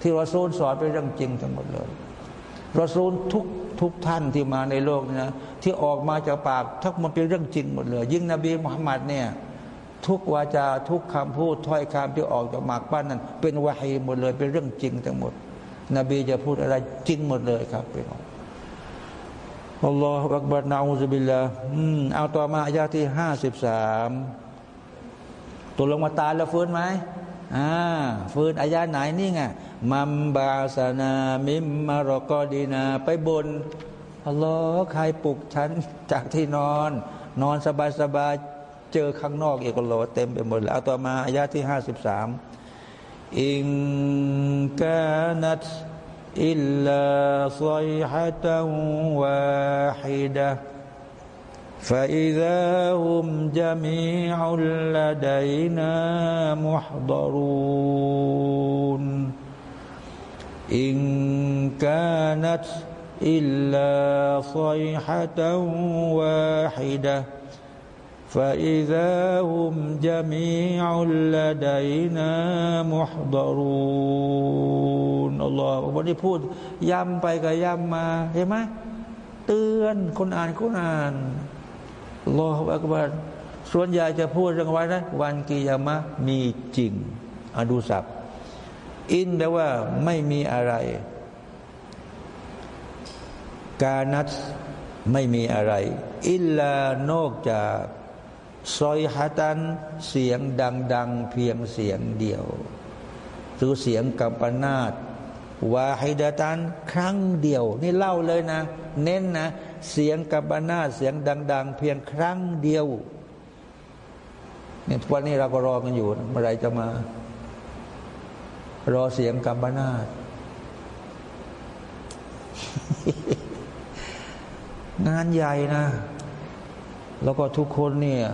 A: ที่รอซูลสอนเป็นเรื่องจริงทั้งหมดเลยรอซูลทุกทุกท่านที่มาในโลกนะที่ออกมาจากปากทั้งมันเป็นเรื่องจริงหมดเลย ยิ่งนบีมุฮัมมัดเนี่ยทุกวาจาทุกคำพูดถ้อยคำที่ออกจากปากป้านนั้น เป็นวาฮีหมดเลย เป็นเรื่องจริงทั้งหมด นบีจะพูดอะไรจริงหมดเลยครับพี่น้อง อัลลอฮฺอักบารนาอูซบิลลาอืมเอาต่อมาอายาที่ห้าสิบสามตัวลงมาตายแล้วฟื้นไหมอ่าฟื้นอายาไหนนี่ไงมัมบาสนามิมมารอกอดีนา ไปบนอัลลอฮ์ใครปลุกฉันจากที่นอน นอนสบายสบายเจอข้างนอกอีกอัลลอฮ์เต็มไปหมดแล้วเอาต่อมาอายาที่ห้าสิบสามอิงกานัต إلا صيحة واحدة. فإذا هم جميع لدينا محضرون. إن كانت إلا صيحة واحدة. فإذا هم جميع لدينا محضرون อัลลอฮ์วันนี้พูดย้ำไปกับย้ำมาเห็นไหมเตือนคนอ่านคนอ่านอัลลอฮฺอักบารส่วนใหญ่จะพูดเรื่องไว้นะวันกิยามะมีจริงอดูสับอินแปลว่าไม่มีอะไร กานัตไม่มีอะไร อิลลานอกจาก ซอยฮัตันเสียงดัง ๆ เพียงเสียงเดียวหรือเสียงกัมปนาตวาฮิดาตันครั้งเดียว นี่เล่าเลยนะ เน้นนะ เสียงกัมปนาตเสียงดัง ๆ เพียงครั้งเดียวเนี่ยวันนี้เราก็รอกันอยู่เมื่อไรจะมา รอเสียงกัมปนาตงานใหญ่นะ แล้วก็ทุกคนเนี่ย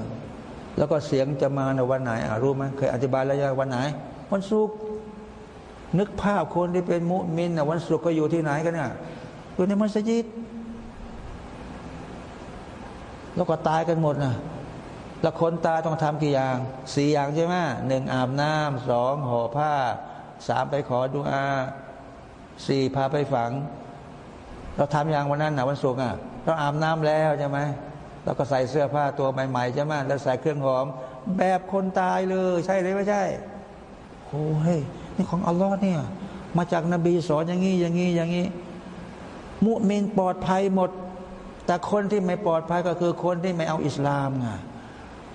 A: แล้วก็เสียงจะมาในวันไหนรู้ไหมเคยอธิบายแล้วยังวันไหน วันศุกร์นึกภาพคนที่เป็นมุมินนะวันศุกร์ก็อยู่ที่ไหนกันเนี่ยอยู่ในมัสยิดแล้วก็ตายกันหมดนะแล้วคนตายต้องทำกี่อย่างสี่อย่างใช่ไหมหนึ่งอาบน้ำสองห่อผ้าสามไปขอดุอาสี่พาไปฝัง เราทำอย่างวันนั้นนะวันศุกร์อะเราอาบน้ำแล้วใช่ไหม แล้วก็ใส่เสื้อผ้าตัวใหม่ๆใช่ไหมแล้วใส่เครื่องหอม แบบคนตายเลย ใช่หรือไม่ใช่โอ้เฮ้นี่ของอัลลอฮ์เนี่ย มาจากนบีสอนอย่างนี้อย่างนี้อย่างนี้ มุมินปลอดภัยหมด แต่คนที่ไม่ปลอดภัยก็คือคนที่ไม่เอาอิสลามไง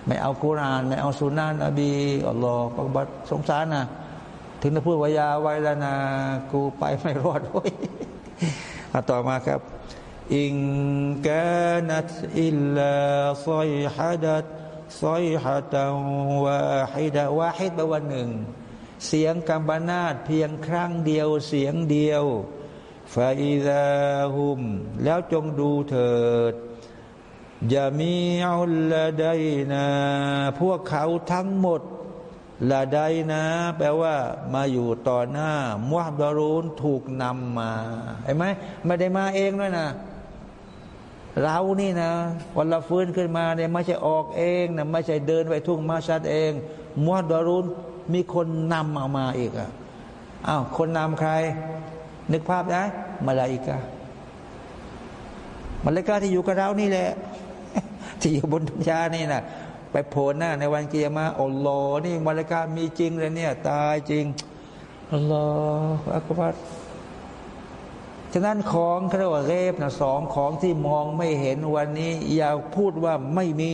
A: ไม่เอากุราน ไม่เอาสุนนะนบีอัลลอฮ์ปกบัตสงสารนะถึงจะพูดวายาไว้แล้วนะกูไปไม่รอดเว้ยต่อมาครับ อิงกานัตอิลลาซอยฮัดัตซอยฮัตวาฮิดะวาฮิดแปลว่าหนึ่ง เสียงกัมบนาตเพียงครั้งเดียวเสียงเดียวฟาอิซาฮุม แล้วจงดูเถิดยามีอัลลไดนาพวกเขาทั้งหมดลาไดนะ แปลว่า มาอยู่ต่อหน้ามุฮัมดารูนถูกนำมาเห็นไหมไม่ได้มาเองด้วยนะ เรานี่นะวันละฟื้นขึ้นมาเนี่ยไม่ใช่ออกเองนะไม่ใช่เดินไปทุ่งมาชัดเองมุฮัมดรูนมีคนนำเอามาอีกอะอ้าวคนนำใคร นึกภาพได้มาลาอิกามาลาอิกาที่อยู่กับเรานี่แหละที่อยู่บนดุนยานี่นะไปโผล่หน้าในวันเกียร์มาอัลลอฮ์นี่มาลากามีจริงเลยเนี่ย ตายจริงอัลลอฮ์อักบัร ฉะนั้นของเขาเรียกว่าเรฟนะสองของที่มองไม่เห็นวันนี้ อย่าพูดว่าไม่มี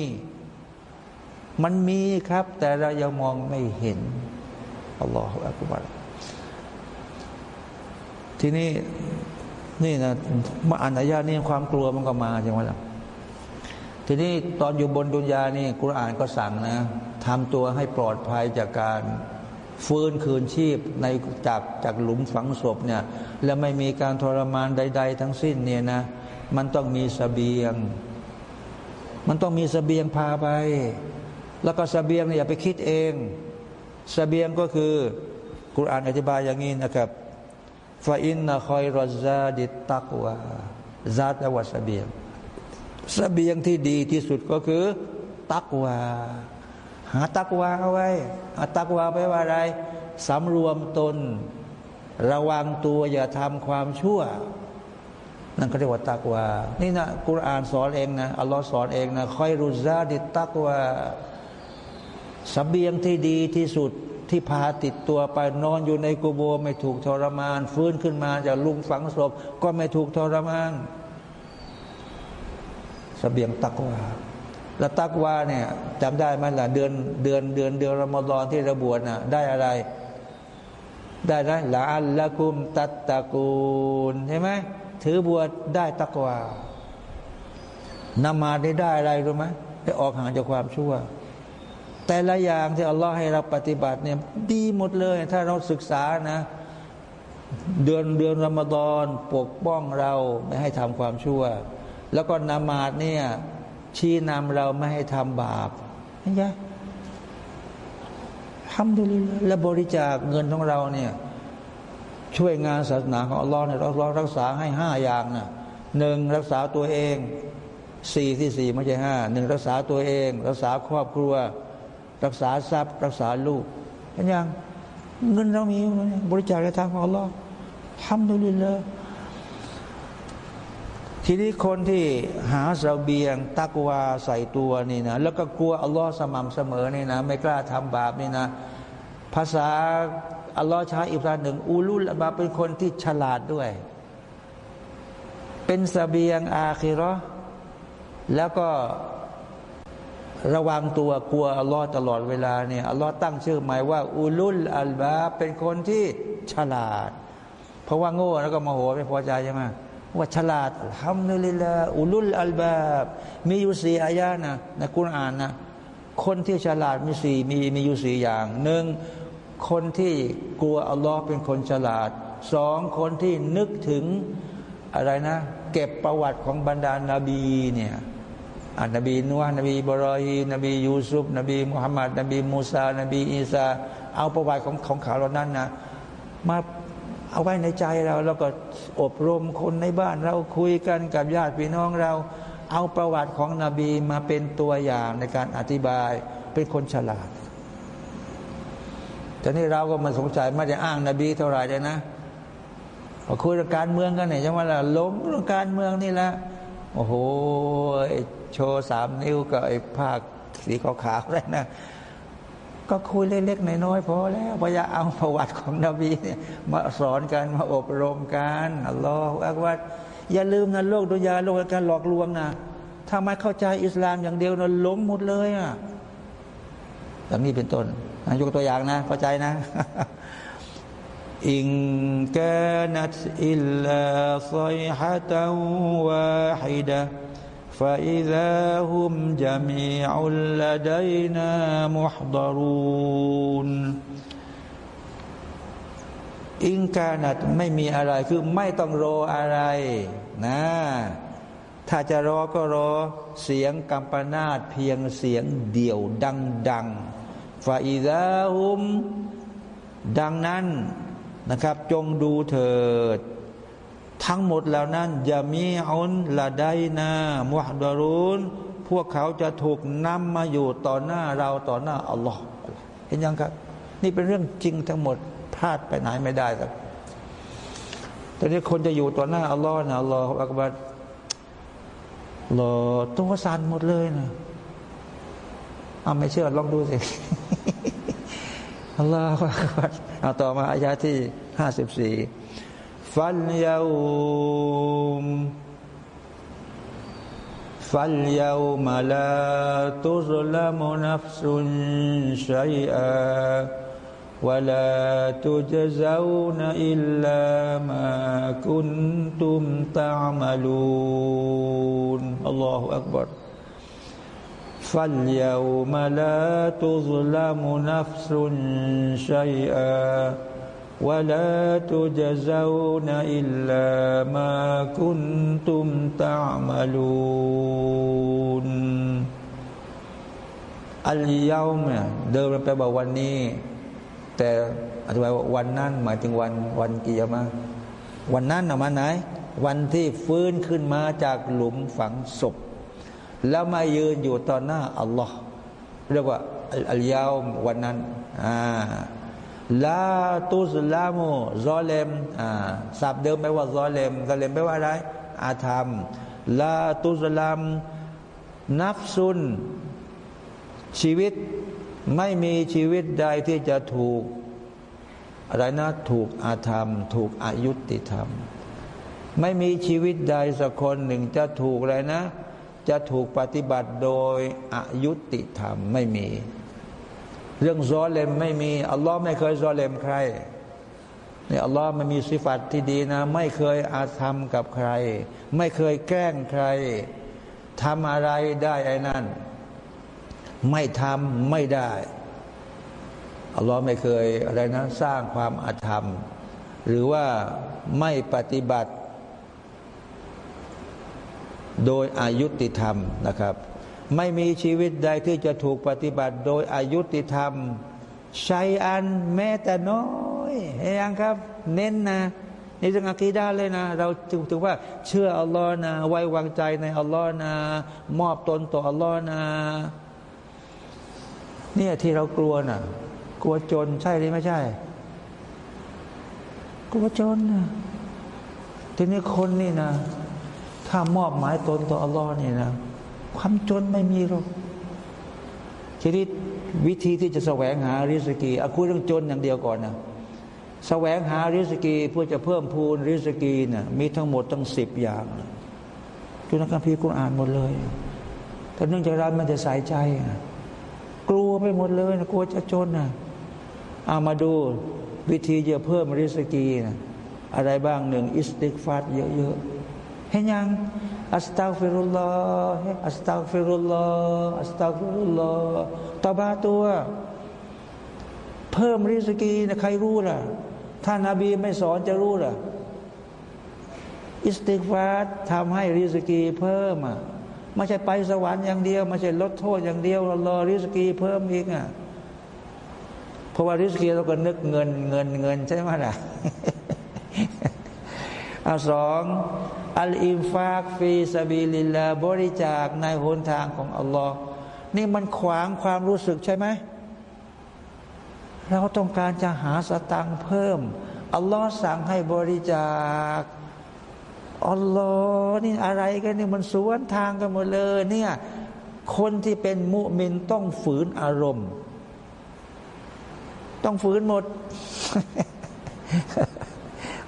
A: มันมีครับ แต่เรายังมองไม่เห็นอัลลอฮฺอักบัรทีนี้นี่นะมาอ่านอายานี่ความกลัวมันก็มาใช่ไหมล่ะทีนี้ตอนอยู่บนดุนยานี่กุรอานก็สั่งนะทำตัวให้ปลอดภัยจากการ ฟื้นคืนชีพในจากจากหลุมฝังศพเนี่ยและไม่มีการทรมานใด ๆ ทั้งสิ้นเนี่ยนะ มันต้องมีสเสบียง มันต้องมีสเสบียงพาไป แล้วก็สเสบียงเนี่ยอย่าไปคิดเองสเสบียงก็คือกุรอานอธิบายอย่างนี้นะครับฟาอินนะคอยรซาดิตตักวาซาตวัสเบียงสเบียงที่ดีที่สุดก็คือตักวา หาตักวาเอาไว้หาตักวาไปว่าอะไรสำรวมตน ระวังตัวอย่าทำความชั่ว นั่นก็เรียกว่าตักวา นี่นะกุรอานสอนเองนะอัลลอฮ์สอนเองนะคอยรุซาดิตักวาสเบียงที่ดีที่สุดที่พาติดตัวไปนอนอยู่ในกุโบไม่ถูกทรมาน ฟื้นขึ้นมาจากลุงฝังศพก็ไม่ถูกทรมานสเบียงตักวา ล้วตักวาเนี่ยจำได้ไหมล่ะเดือนเดือนเดือนเดือนรอมฎอนที่ระบวชน่ะได้อะไร ได้นะละอัลละกุมตัตตะกูลใช่ไหมถือบวชได้ตักวานมาได้ได้อะไรรู้ไหมได้ออกห่างจากความชั่ว แต่ละอย่างที่อัลลอฮ์ให้เราปฏิบัติเนี่ยดีหมดเลย ถ้าเราศึกษานะ เดือนเดือนรอมฎอนปกป้องเราไม่ให้ทำความชั่ว แล้วก็นามาดเนี่ย ชี้นำเราไม่ให้ทำบาปเห็นไหมทำดูลิและบริจาคเงินของเราเนี่ย ช่วยงานศาสนาของอัลลอฮ์เนี่ยเรารักษาให้ห้าอย่างนะหนึ่งรักษาตัวเองสี่ที่สี่ไม่ใช่ห้าหนึ่งรักษาตัวเอง รักษาครอบครัว รักษาทรัพย์ รักษาลูกเห็นยังเงินเรามีบริจาคในทางของอัลลอฮ์ทำดูลิละ ทีนี้คนที่หาเสบียงตักวาใส่ตัวนี่นะแล้วก็กลัวอัลลอฮ์สม่ำเสมอนี่นะไม่กล้าทำบาปนี่นะ ภาษาอัลลอฮ์ใช้อีกประหนึ่งอูลุลบาเป็นคนที่ฉลาดด้วย เป็นสเสบียงอาคิรอแล้วก็ระวังตัวกลัวอัลลอฮ์ตลอดเวลาเนี่ยอัลลอฮ์ตั้งชื่อหมายว่าอูลุลอัลบาเป็นคนที่ฉลาด เพราะว่าโง่แล้วก็มโหไม่พอใจใช่ไหม ว่าฉลาดทำนุลิลาอุลุลอัลบาบมีอยู่สี่อายานะในกุรอานนะคนที่ฉลาดมีสี่มีมีอยู่สี่อย่างหนึ่งคนที่กลัวอัลลอฮ์เป็นคนฉลาดสองคนที่นึกถึงอะไรนะ เก็บประวัติของบรรดานาบีเนี่ยอ่านนบีนัวนบีบรอฮีนบียูซุฟนบีมุฮัมมัดนบีมูซานบีอีสาเอาประวัติของของเขาเหล่านั้นนะมา เอาไว้ในใจเราแล้วก็อบรมคนในบ้านเราคุยกันกับญาติพี่น้องเรา เอาประวัติของนบีมาเป็นตัวอย่างในการอธิบายเป็นคนฉลาดแต่นี่เราก็มาสงสัยไม่ได้อ้างนบีเท่าไหร่เลยนะพอคุยเรื่องการเมืองกันเนี่ยจังว่าละล้มเรื่องการเมืองนี่แหละโอ้โหโชว์สามนิ้วกับไอ้ภาคสีขาวๆเลยนะ ก็คุยเล็กๆน้อยๆพอแล้วพยาเอาประวัติของนบีเนี่ยมาสอนกันมาอบรมกันอัลลอฮฺอักวัดอย่าลืมนะโลกดุยาโลกการหลอกลวงนะถ้าไม่เข้าใจอิสลามอย่างเดียวนะล้มหมดเลยอะอย่างนี้เป็นต้นยกตัวอย่างนะ เข้าใจนะอิงกานัตอิลลาซัยฮะตวาฮิดะ فإذا هم جميع لدينا محضرون อิงกานัดไม่มีอะไรคือไม่ต้องรออะไรนะ ถ้าจะรอก็รอเสียงกัมปนาตเพียงเสียงเดี่ยวดัง ฟาอิดาฮุม ดังนั้นนะครับ จงดูเถิด ทั้งหมดเหล่านั้นจะมีอุนละไดนามุฮัดรุนพวกเขาจะถูกนำมาอยู่ต่อหน้าเราต่อหน้าอัลลอฮ์เห็นยังครับ นี่เป็นเรื่องจริงทั้งหมดพลาดไปไหนไม่ได้ครับตอนนี้คนจะอยู่ต่อหน้าอัลลอฮ์นะอัลลอฮ์อักบัดรอตัวสั่นหมดเลยนะเอาไม่เชื่อลองดูสิอัลลอฮฺเอาต่อมาอายาที่ห้าสิบสี่ فاليوم فاليوم لا تظلم نفس شيئا ولا تجزون إلا ما كنتم تعملون. الله أكبر. فاليوم لا تظلم نفس شيئا ولا تجزون إلا ما كنتم تعملون اليوم เดิมแปลว่าวันนี้ แต่อธิบายว่าวันนั้นหมายถึงวันวันกิยามะวันนั้นออกมาไหน วันที่ฟื้นขึ้นมาจากหลุมฝังศพแล้วมายืนอยู่ต่อหน้าอัลลอฮ์เรียกว่าอัลยาววันนั้นอ่า ลาตุสลามูซอเลมอ่าสับเดิมแปลว่าซอเลมซอเลมแปลว่าอะไร อาธรรมลาตุสลามนับซุน ชีวิตไม่มีชีวิตใดที่จะถูก อะไรนะถูกอาธรรม ถูกอายุติธรรม ไม่มีชีวิตใดสักคนหนึ่งจะถูกอะไรนะ จะถูกปฏิบัติโดยอายุติธรรมไม่มี เรื่องซอเลมไม่มีอัลลอฮ์ไม่เคยซอเลมใครนี่อัลลอฮ์มันมีสิฟัตที่ดีนะ ไม่เคยอาธรรมกับใคร ไม่เคยแกล้งใครทำอะไรได้ไอ้นั่น ไม่ทำไม่ได้อัลลอฮ์ไม่เคยอะไรนะ สร้างความอาธรรม หรือว่าไม่ปฏิบัติ โดยอายุติธรรมนะครับ ไม่มีชีวิตใดที่จะถูกปฏิบัติโดยอายุติธรรมใช้อันแม้แต่น้อยเห็นยังครับ เน้นนะนี่จึงอากีดาเลยนะ เราจึงถือว่า เชื่ออัลลอฮ์นะ ไว้วางใจในอัลลอฮ์นะ มอบตนต่ออัลลอฮ์นะ เนี่ยที่เรากลัวนะ่ะ กลัวจนใช่หรือไม่ใช่ กลัวจนนะทีนี้คนนี่นะ ถ้ามอบหมายตนต่ออัลลอฮ์นี่นะ ความจนไม่มีหรอกทีนี้วิธีที่จะแสวงหาริสกีอาคุยเรื่องจนอย่างเดียวก่อนนะแสวงหาริสกีเพื่อจะเพิ่มพูนริสกีนะ่ะมีทั้งหมดตั้งสิบอย่างทุนักการพิคุณอ่านหมดเลยแต่เนื่องจากเราม่ได้ใส่ใจ กลัวไปหมดเลยนะกลัวจะจนนะเอามาดูวิธีจะเพิ่มริสกีนะอะไรบ้างหนึ่งอิสติกฟัดเยอะๆเห็นยัง อัสตัฟิรุลลอฮ์อัสตัฟิรุลลอฮ์อัสตัฟิรุลลอฮ์ตบาตัว เพิ่มริสกีนะใครรู้ล่ะ ถ้านาบีไม่สอนจะรู้ล่ะ อิสติกฟาร์ทำให้ริสกีเพิ่มอะไม่ใช่ไปสวรรค์อย่างเดียวไม่ใช่ลดโทษอย่างเดียวรอริสกีเพิ่มอีกอะเพราะว่าริสกีเราก็นึกเงินเงินเงินใช่ไหมล่ะ เอาสองอัลอิมฟากฟีสบีลิลาบริจาคในหนทางของอัลลอฮ์นี่มันขวางความรู้สึกใช่ไหม เราต้องการจะหาสตังเพิ่ม อัลลอฮ์สั่งให้บริจาคอัลลอฮ์นี่อะไรกันนี่มันสวนทางกันหมดเลยเนี่ยคนที่เป็นมุมินต้องฝืนอารมณ์ ต้องฝืนหมด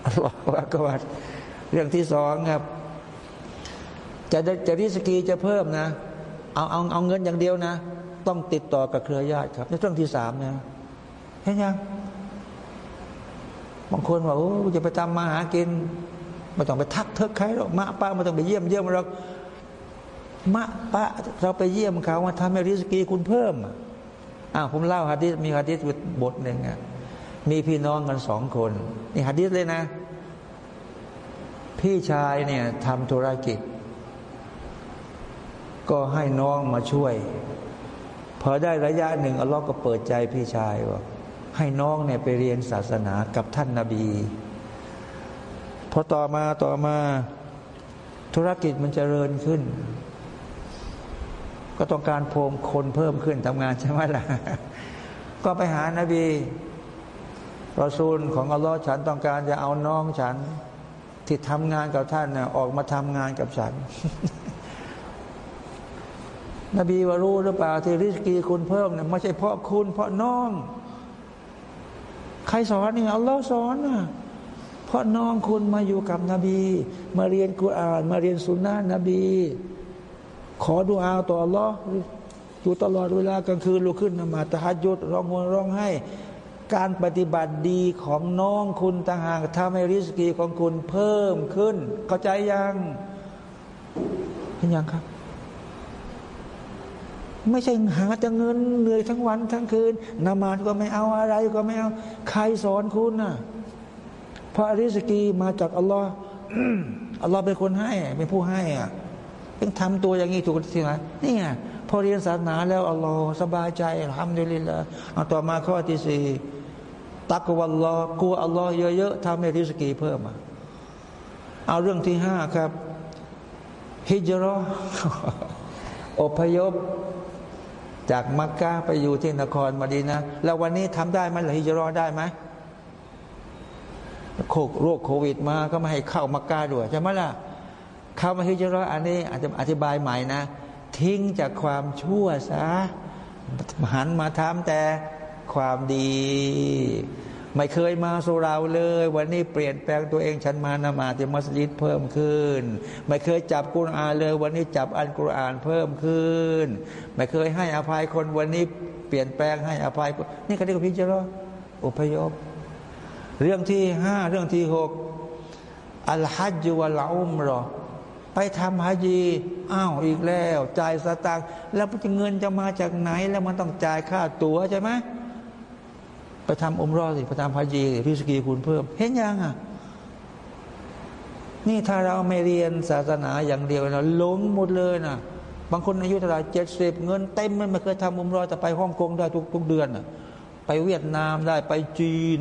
A: อัลลอฮฺว่าก็ว่า เรื่องที่สองครับ จะจะริสกีจะเพิ่มนะ เอาเอาเอาเงินอย่างเดียวนะ ต้องติดต่อกับเครือญาติครับในเรื่องที่สามนะเห็นยังบางคนบอกโอ้จะไปทำมาหากินไม่ต้องไปทักเทิกใครหรอกมาป้าไม่ต้องไปเยี่ยมเยี่ยมเรามาป้าเราไปเยี่ยมเขาว่าทำให้ริสกีคุณเพิ่มอ่าผมเล่าฮะดิษมีฮะดิษบทหนึ่งอะมีพี่น้องกันสองคน นี่ฮะดิษเลยนะ พี่ชายเนี่ยทำธุรกิจ ก็ให้น้องมาช่วย พอได้ระยะหนึ่งอัลลอฮ์ก็เปิดใจพี่ชายว่าให้น้องเนี่ยไปเรียนศาสนากับท่านนาบี พอต่อมาต่อมาธุรกิจมันจเจริญขึ้น ก็ต้องการโพมคนเพิ่มขึ้นทำงานใช่ไหมล่ะ ก็ไปหานาบีรอซูลของอัลลอฮ์ฉันต้องการจะเอาน้องฉัน ที่ทำงานกับท่านน่ะออกมาทำงานกับฉัน นบีวารู้หรือเปล่าที่ริสกีคุณเพิ่มเนี่ยไม่ใช่เพราะคุณเพราะน้อง ใครสอนนี่อัลลอฮ์สอนนะเพราะน้องคุณมาอยู่กับนบี มาเรียนกุรอาน มาเรียนสุนนะนบี ขอดูอาต่ออัลลอฮ์อยู่ตลอดเวลากลางคืนลุกขึ้นนมาตะฮัดยุดร้องวนร้องให้ การปฏิบัติดีของน้องคุณต่างหากทำให้ริสกีของคุณเพิ่มขึ้น เข้าใจยังเห็นยังครับ ไม่ใช่หาแต่เงินเหนื่อยทั้งวันทั้งคืนนามาก็ไม่เอาอะไรก็ไม่เอา ใครสอนคุณน่ะเพราะริสกีมาจากอัลลอฮ์อัลลอฮ์เป็นคนให้เป็นผู้ให้อะต้องทำตัวอย่างนี้ถูกที่ไหมนี่ไงพอเรียนศาสนาแล้วอัลลอฮ์สบายใจทำดีลิละเอาต่อมาข้อที่สี่ ตักวัลลอกลัวอัลลอฮ์เยอะๆทำให้ริสกีเพิ่มมาเอาเรื่องที่ห้าครับฮิจรออพยพ จากมักกะไปอยู่ที่นครมาดีนะ แล้ววันนี้ทำได้ไหมหรือฮิจรอได้ไหมโคโรคโควิดมาก็ไม่ให้เข้ามักกะด้วยใช่ไหมล่ะเข้ามาฮิจรออันนี้อาจจะอธิบายใหม่นะ ทิ้งจากความชั่วซะหันมาทำแต่ ความดี ไม่เคยมาสุราเลย วันนี้เปลี่ยนแปลงตัวเองฉันมานมาที่มัสยิดเพิ่มขึ้น ไม่เคยจับกุรอานเลย วันนี้จับอันกุรอานเพิ่มขึ้น ไม่เคยให้อภัยคนวันนี้เปลี่ยนแปลงให้อภัย นี่ก็เรียกพิจารณาอุพยพเรื่องที่ห้าเรื่องที่หกอัลฮัจญวะลาอุมรอไปทำฮัจีอ้าวอีกแล้ว จ่ายสตางค์แล้วเงินจะมาจากไหนแล้วมันต้องจ่ายค่าตั๋วใช่ไหม ไปทำอมรอสิไปทำฮัจีริสกีคุณเพิ่ม เห็นยังอะ นี่ถ้าเราไม่เรียนศาสนาอย่างเดียวนะหลงหมดเลยนะบางคนอายุเท่าไหร่เจ็ดสิบเงินเต็มมันไม่เคยทำอมรอแต่ไปฮ่องกงได้ทุกทุกเดือนอะไปเวียดนามได้ไปจีน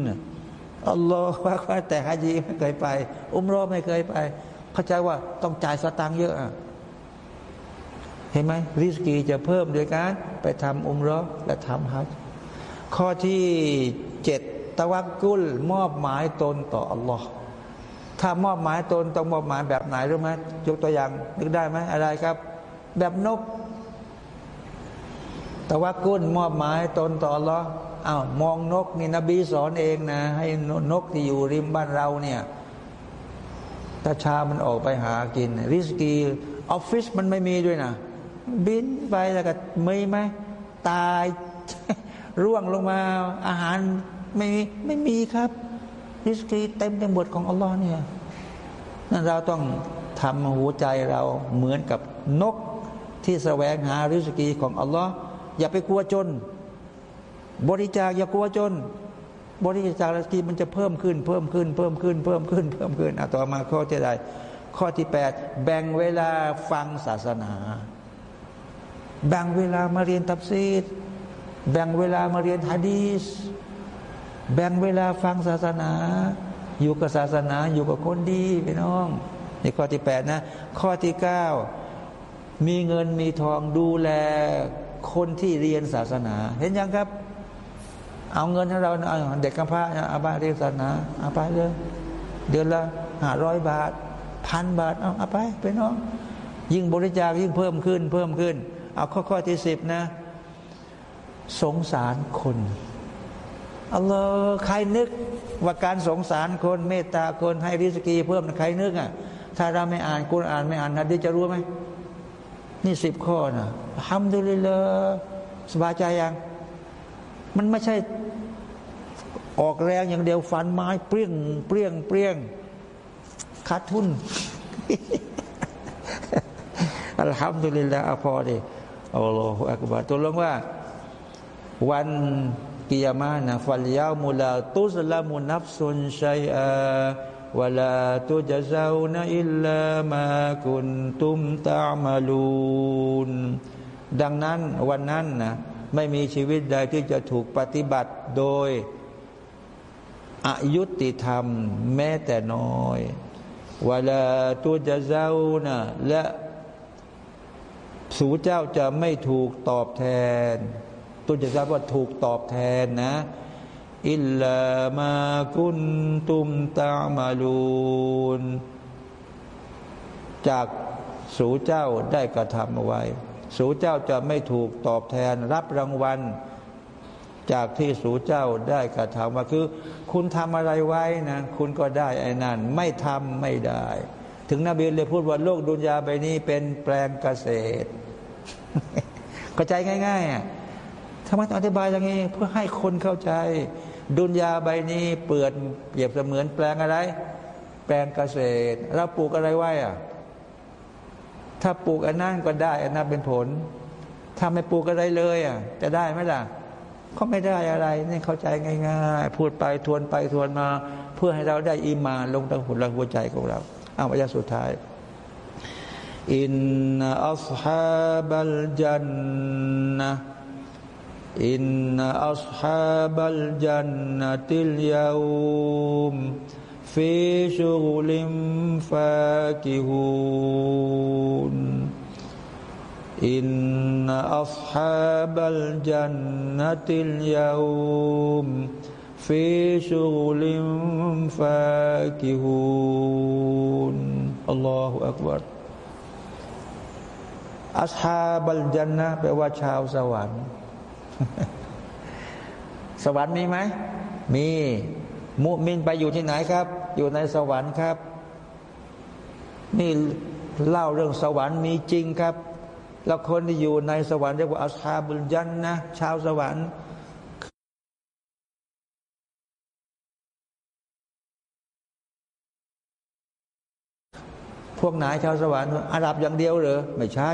A: อัลลอฮ์ว่าแต่ฮัจีไม่เคยไป อุมรอไม่เคยไปเข้าใจว่าต้องจ่ายสตางค์เยอะอะเห็นไหมริสกีจะเพิ่มโดยการไปทำอุมรอและทำฮัจ ข้อที่เจ็ดตะวักกุล มอบหมายตนต่ออัลลอฮ์ถ้ามอบหมายตนต้องมอบหมายแบบไหนรู้ไหมยกตัวอย่างนึกได้ไหมอะไรครับ แบบนกตะวักกุลมอบหมายตนต่ออัลลอฮ์อ้าวมองนกนี่นบีสอนเองนะ ให้นกที่อยู่ริมบ้านเราเนี่ยถ้าชามันออกไปหากิน ริสกีออฟฟิศมันไม่มีด้วยนะบินไปแล้วก็มีไหมตาย ร่วงลงมาอาหารไม่มีไม่มีครับริสกีเต็มในบทของอัลลอฮ์เนี่ยนั่นเราต้องทำหัวใจเราเหมือนกับนกที่แสวงหาริสกีของอัลลอฮ์อย่าไปกลัวจน บริจาคอย่ากลัวจน บริจาคริสกีมันจะเพิ่มขึ้น เพิ่มขึ้น เพิ่มขึ้น เพิ่มขึ้น เพิ่มขึ้นอะต่อมาข้อที่ใดข้อที่แปดแบ่งเวลาฟังศาสนา แบ่งเวลามาเรียนตับซีด แบ่งเวลามาเรียนฮะดีสแบ่งเวลาฟังศาสนา อยู่กับศาสนาอยู่กับคนดีพี่น้องนี่ข้อที่แปดนะข้อที่เก้ามีเงินมีทองดูแลคนที่เรียนศาสนา เห็นยังครับ เอาเงินให้เราเด็กกำพร้าเอาบาเรียนศาสนาเอาไปเลยเดือนละห้าร้อยบาทพันบาทเอาเอาไปไปน้อง ยิ่งบริจาคยิ่งเพิ่มขึ้น เพิ่มขึ้น เอาข้อข้อที่สิบนะ สงสารคนอัลลอฮ์ใครนึกว่าการสงสารคนเมตตาคนให้ริสกีเพิ่มใครนึกอะถ้าเราไม่อ่านกุรอ่านไม่อ่านนะดีจะรู้ไหมนี่สิบข้อนะทำดูเลยเลยสบายใจยัง มันไม่ใช่ออกแรงอย่างเดียวฟันไม้เปรี้ยงเปรี้ยงเปรี้ยงขาดทุนอัลฮัมดุลิลลาห์พอดีอัลลอฮฺอักบารตัวลงว่า วันกิยามานะฟัลยามุลาตุสลามุนับสุนชัยอาวลาตุจซานะอิลลามากุนตุมตามาลูนดังนั้นวันนั้นนะไม่มีชีวิตใดที่จะถูกปฏิบัติโดยอายุติธรรมแม้แต่น้อยวลาตุจะเจ้านะและสูเจ้าจะไม่ถูกตอบแทน ตุจะทราบว่าถูกตอบแทนนะอิลลามากุนตุมตามาลูนจากสูเจ้าได้กระทำเอาไว้ สูเจ้าจะไม่ถูกตอบแทนรับรางวัล จากที่สูเจ้าได้กระทำว่าคือ คุณทำอะไรไว้นะ คุณก็ได้ไอ้นั่นไม่ทำไม่ได้ ถึงนบีเลยพูดว่าโลกดุนยาใบนี้เป็นแปลงเกษตรเข้าใจง่ายๆ ทำไมต้องอธิบายอย่างนี้เพื่อให้คนเข้าใจ ดุนยาใบนี้เปิดเปรียบเสมือนแปลงอะไร แปลงเกษตร เราปลูกอะไรไว้อะถ้าปลูกอันนั้นก็ได้ อันนั้นเป็นผล ถ้าไม่ปลูกอะไรเลยอะจะได้ไหมล่ะก็ไม่ได้อะไรนี่เข้าใจง่าย ๆ พูดไปทวนไปทวนมา เพื่อให้เราได้อิมาลงตังหัวหัวใจของเราเอาอายะสุดท้ายอินอัศฮาบัลจันนะอินนัอัศฮาบัลจันนะ ติลยาอุม في شغل فاكهون إن أصحاب الجنة اليوم في شغل فاكهون الله أكبر อัสฮาบัลจันนะแปลว่าชาวสวรรค์ สวรรค์มีไหม มีมุมินไปอยู่ที่ไหนครับ อยู่ในสวรรค์ครับ นี่เล่าเรื่องสวรรค์มีจริงครับ แล้วคนที่อยู่ในสวรรค์เรียกว่าอัสฮาบุลจันนะชาวสวรรค์พวกไหนชาวสวรรค์อาหรับอย่างเดียวเหรอ ไม่ใช่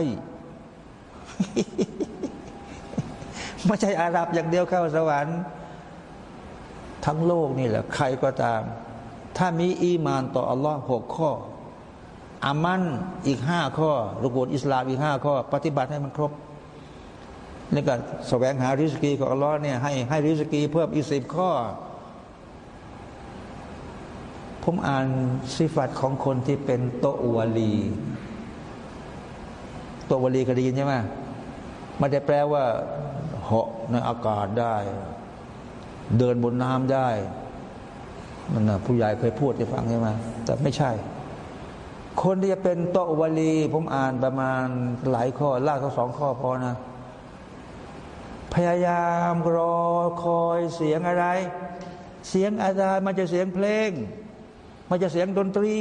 A: ไม่ใช่อาหรับอย่างเดียวเข้าสวรรค์ ทั้งโลกนี่แหละ ใครก็ตาม ถ้ามีอีมานต่ออัลลอฮ์หกข้ออามันอีกห้าข้อรุกูลอิสลามอีกห้าข้อ ปฏิบัติให้มันครบนี่ก็แสวงหาริสกีของอัลลอฮ์เนี่ยให้ให้ริสกีเพิ่มอีกสิบข้อ ผมอ่านสิฟัตของคนที่เป็นโตอวลี โตวลีเคยได้ยินใช่ไหมมันจะแปลว่าาะในอากาศได้ เดินบนน้ำได้ มันนะผู้ใหญ่เคยพูดให้ฟังใช่ไหมแต่ไม่ใช่ คนที่จะเป็นโตวลี ผมอ่านประมาณหลายข้อลากเขาสองข้อพอนะ พยายามรอคอยเสียงอะไร เสียงอาจารย์มันจะเสียงเพลง มันจะเสียงดนตรี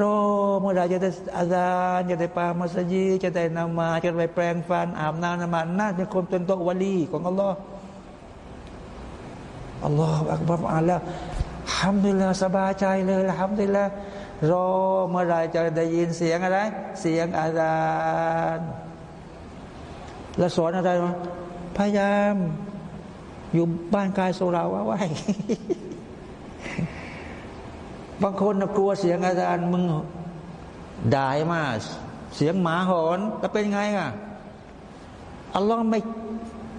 A: รอเมื่อไรจะได้อาจารย์จะได้ปามัสยิดจะได้นามาจะไปแปลงฟันอาบน้ำนมาน่าเป็นคนเป็นโตวลีของอัลลอฮ์อัลลอฮ์อักบารอ่านแล้วทำดีแล้วสบายใจเลยทำดีแล้วรอเมื่อไรจะได้ยินเสียงอะไร เสียงอาจารย์แล้วสอนอะไรวะพยายามอยู่บ้านกายโซราไว้ บางคนกลัวเสียงอาจารย์มึงด่ายมาเสียงหมาหอนแล้วเป็นไงอะอัลลอฮ์ไม่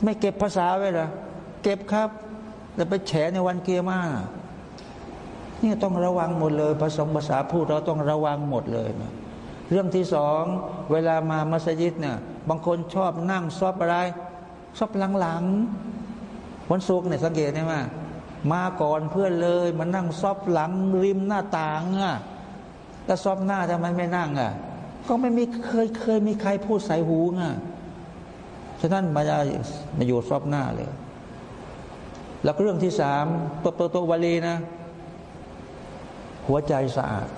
A: ไม่เก็บภาษาไว้หรอเก็บครับแต่ไปแฉในวันเกียร์มานี่ต้องระวังหมดเลยผสมภาษาพูดเราต้องระวังหมดเลยนะเรื่องที่สองเวลามามัสยิดเนี่ยบางคนชอบนั่งซอบอะไร ซอบหลังๆวันศุกร์เนี่ยสังเกตไหมว่า มาก่อนเพื่อนเลยมานั่งซอบหลังริมหน้าต่างอะแล้วซอบหน้าทำไมไม่นั่งอะ ก็ไม่มีเคยเคยมีใครพูดใส่หูอะฉะนั้นมาจะมาอยู่ซอบหน้าเลย แล้วเรื่องที่สามตัวตัวตัววลีนะ หัวใจสะอาด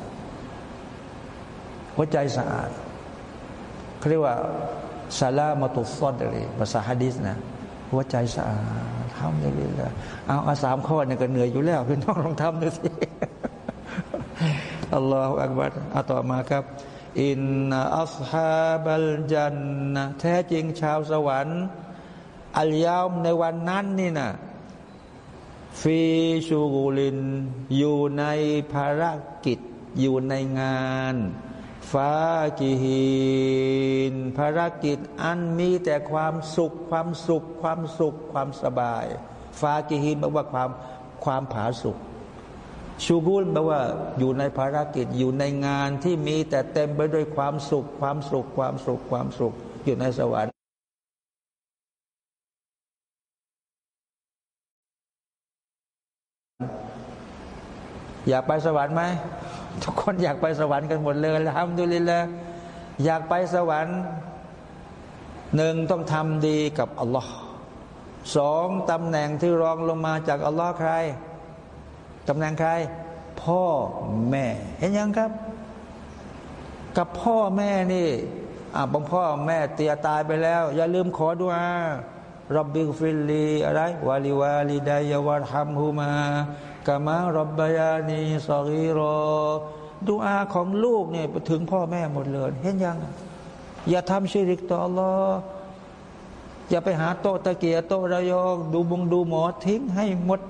A: หัวใจสะอาดเขาเรียกว่าซาลามาตุฟอดเลยภาษาฮะดิษนะ หัวใจสะอาด ทำได้เลยเอาอาสามข้อเนี่ยก็เหนื่อยอยู่แล้วพี่น้องลองทำดูสิอัลลอฮฺอักบัรเอาต่อมาครับ อินอัลฮาบัลจันนะแท้จริงชาวสวรรค์ อัลยามในวันนั้นนี่นะฟีชูกุลิน อยู่ในภารกิจอยู่ในงาน ฟากิฮินภารกิจอันมีแต่ความสุข ความสุข ความสุข ความสบาย ฟากิฮินแปลว่าความความผาสุกชูกุลแปลว่าอยู่ในภารกิจอยู่ในงานที่มีแต่เต็มไปด้วยความสุข ความสุข ความสุข ความสุข อยู่ในสวรรค์อยากไปสวรรค์ไหม ทุกคนอยากไปสวรรค์กันหมดเลยالحمد لله อยากไปสวรรค์หนึ่งต้องทำดีกับอัลลอฮ์สองตำแหน่งที่รองลงมาจากอัลลอฮ์ใครตำแหน่งใคร พ่อแม่ เห็นยังครับ กับพ่อแม่นี่อ่าบางพ่อแม่เตียตายไปแล้ว อย่าลืมขอดุอาرب اغفر لي อะไรวาลิวาลิดายาวะฮัมฮูมา กามารบบยานีสอรีรอดูอาของลูกเนี่ยไปถึงพ่อแม่หมดเลย เห็นยัง อย่าทำชิริกต่ออัลลอฮ์อย่าไปหาโตตะเกียโตระยอง ดูบงดูหมอทิ้งให้หมด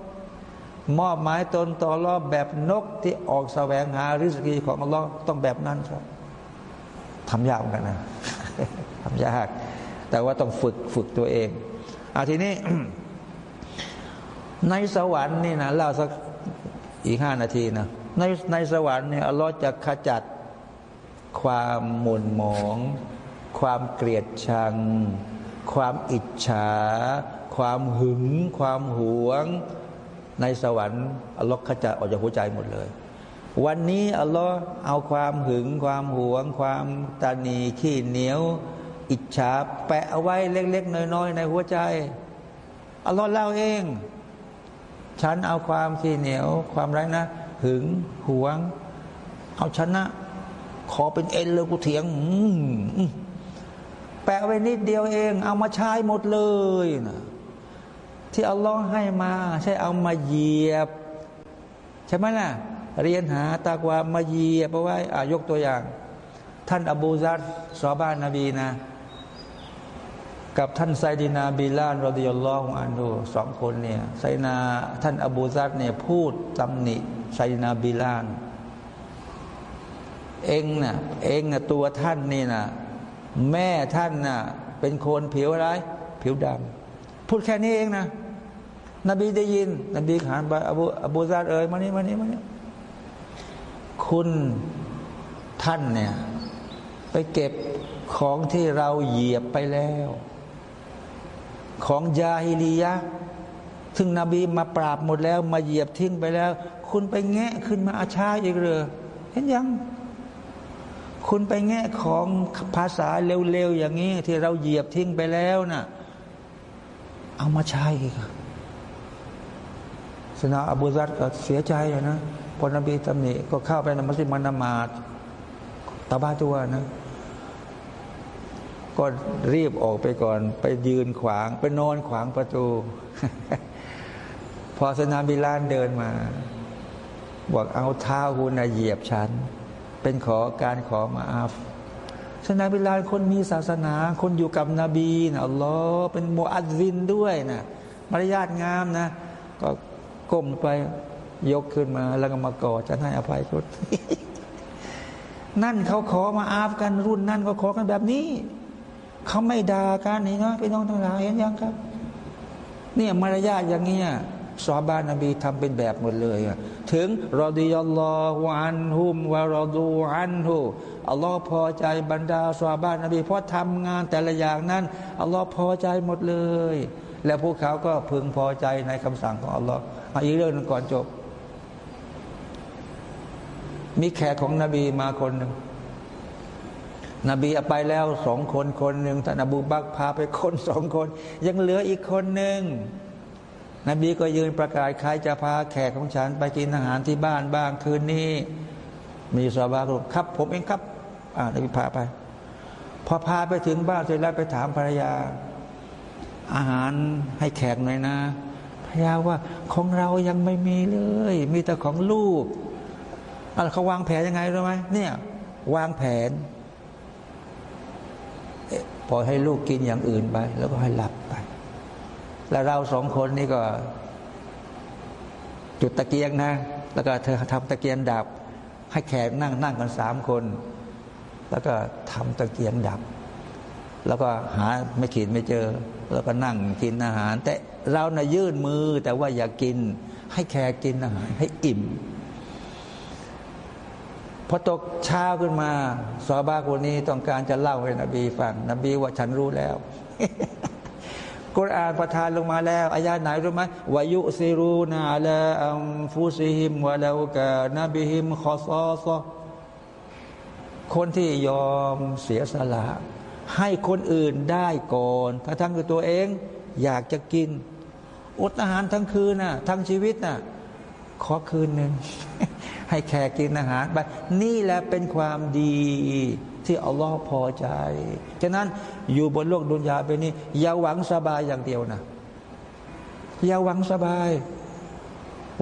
A: มอบหมายตนต่อรอบแบบนกที่ออกแสวงหาริสกีของอัลลอฮ์ต้องแบบนั้นครับทำยากกันนะทำยาก แต่ว่าต้องฝึกฝึกตัวเองอาทีนี้ในสวรรค์นี่นะเล่าสัก อีกห้านาทีนะในในสวรรค์เนี่ยอัลลอฮ์จะขจัดความหม่นหมอง ความเกลียดชัง ความอิจฉา ความหึง ความหวง ในสวรรค์อัลลอฮ์ขจัดออกจากหัวใจหมดเลย วันนี้อัลลอฮ์เอาความหึง ความหวง ความตานีขี้เหนียว อิจฉาแปะเอาไว้เล็ก ๆ น้อยๆในหัวใจอัลลอฮ์เล่าเอง ฉันเอาความขี้เหนียว ความไรนะ หึงหวง เอาชนะ ขอเป็นเอ็นเลยกูเถียงแปะไว้นิดเดียวเอง เอามาใช้หมดเลยนะที่อัลลอฮ์ให้มา ใช่เอามาเหยียบ ใช่ไหมล่ะ เรียนหาตากวามาเหยียบเอาไว้อายกตัวอย่าง ท่านอบูซัดซอบ้านนบีนะ กับท่านไซดินาบิลานรอดิยลลอฮุอันดูสองคนเนี่ยไซนาท่านอบูซัดเนี่ยพูดตำหนิไซนาบิลาน เองนะ่ะเองนะ่ะตัวท่านนี่นะแม่ท่านนะ่ะเป็นคนผิวอะไร ผิวดำพูดแค่นี้เองนะ นบีได้ยิน นบีขานไปอบูอบูซาดเอ๋ยมานี่มานี่มานี่คุณท่านเนี่ย ไปเก็บของที่เราเหยียบไปแล้ว ของยาฮิลียะซึ่งนบีมาปราบหมดแล้ว มาเหยียบทิ้งไปแล้ว คุณไปแงะขึ้นมาอาชาอีกเลยเห็นยัง คุณไปแงะของภาษาเร็วๆอย่างนี้ ที่เราเหยียบทิ้งไปแล้วนะ่ะ เอามาใช้อีกสนาอบูซัดก็เสียใจนะพอนบีตำหนิก็เข้าไปในมัสยิดมันมาดตาบ้าตัวนะ ก็รีบออกไปก่อน ไปยืนขวาง ไปนอนขวางประตู พอสนาบิลานเดินมา บอกเอาเท้าคุณเหยียบฉัน เป็นขอการขอมาอาฟฉะนั้นเวลานคนมีศาสนา คนอยู่กับนบีนะอัลลอฮ์เป็นโมอัดวินด้วยนะมารยาทงามนะ ก็ก้มไปยกขึ้นมา แล้วก็มากอดจะให้อภัยคุณนั่นเขาขอมาอาฟกันรุ่นนั่นก็ขอกันแบบนี้ เขาไม่ด่ากันนี่นะพี่น้องทั้งหลายเห็นยังครับ เนี่ยมารยาทอย่างเงี้ยซาบานนบีทำเป็นแบบหมดเลยถึงรอดิยัลลอฮุอันฮุมวารอดูอันฮูอัลลอฮ์พอใจบรรดาซาบานนบีเพราะทำงานแต่ละอย่างนั้นอัลลอฮ์พอใจหมดเลย และพวกเขาก็พึงพอใจในคำสั่งของอัลลอฮ์อีกเรื่องนึงก่อนจบ มีแขกของนบีมาคนหนึ่ง นบีไปแล้วสองคนคนหนึ่งท่านอบูบักพาไปคนสองคน ยังเหลืออีกคนหนึ่งนบีก็ยืนประกาศใครจะพาแขกของฉันไปกินอาหารที่บ้านบ้างคืนนี้ มีสาวารุครับ ผมเองครับ อ่านบีพาไป พอพาไปถึงบ้านเสร็จแล้วไปถามภรรยา อาหารให้แขกหน่อยนะภรรยาว่าของเรายังไม่มีเลย มีแต่ของลูกอะไรเขาวางแผนยังไงรู้ไหมเนี่ยวางแผน พอให้ลูกกินอย่างอื่นไป แล้วก็ให้หลับไป แล้วเราสองคนนี่ก็ จุดตะเกียงนะ แล้วก็เธอทำตะเกียงดับ ให้แขกนั่งนั่งกันสามคน แล้วก็ทำตะเกียงดับ แล้วก็หาไม่ขีดไม่เจอ แล้วก็นั่งกินอาหาร แต่เรานะ่ะยื่นมือแต่ว่าอย่ากกิน ให้แค่กินอาหาร ให้อิ่ม พอตกเช้าขึ้นมาซอบาคนนี้ต้องการจะเล่าให้นบีฟัง นบีว่าฉันรู้แล้วกุรอานประทานลงมาแล้วอายาไหนรู้ไหมวายุซิรูนาลาอัมฟุซิฮิมวะลาวกานบิฮิมคอซอซอคนที่ยอมเสียสละ ให้คนอื่นได้ก่อนถ้าทั้งคือตัวเอง อยากจะกิน อดอาหารทั้งคืนน่ะทั้งชีวิตน่ะ ขอคืนหนึ่งให้แขกกินอาหารไปนี่แหละเป็นความดีที่อัลลอฮ์พอใจ ฉะนั้นอยู่บนโลกดุนยาไปนี้อย่าหวังสบายอย่างเดียวนะอย่าหวังสบาย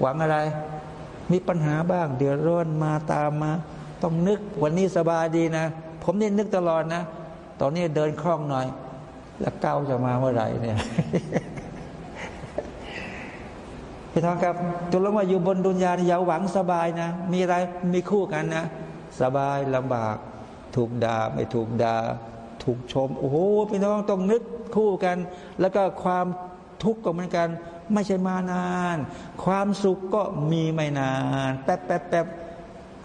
A: หวังอะไร มีปัญหาบ้าง เดือดร้อนมาตามมา ต้องนึกวันนี้สบายดีนะ ผมนี่นึกตลอดนะ ตอนนี้เดินคล่องหน่อย แล้วเก้าจะมาเมื่อไหร่เนี่ย พี่น้องครับจุลงว่าอยู่บนดุนยาอย่าหวังสบายนะ มีอะไรมีคู่กันนะ สบายลำบาก ถูกด่าไม่ถูกด่าถูกชม โอ้โหพี่น้องต้องนึกคู่กัน แล้วก็ความทุกข์ก็เหมือนกัน ไม่ใช่มานาน ความสุขก็มีไม่นาน แป๊บแป๊บแป๊บ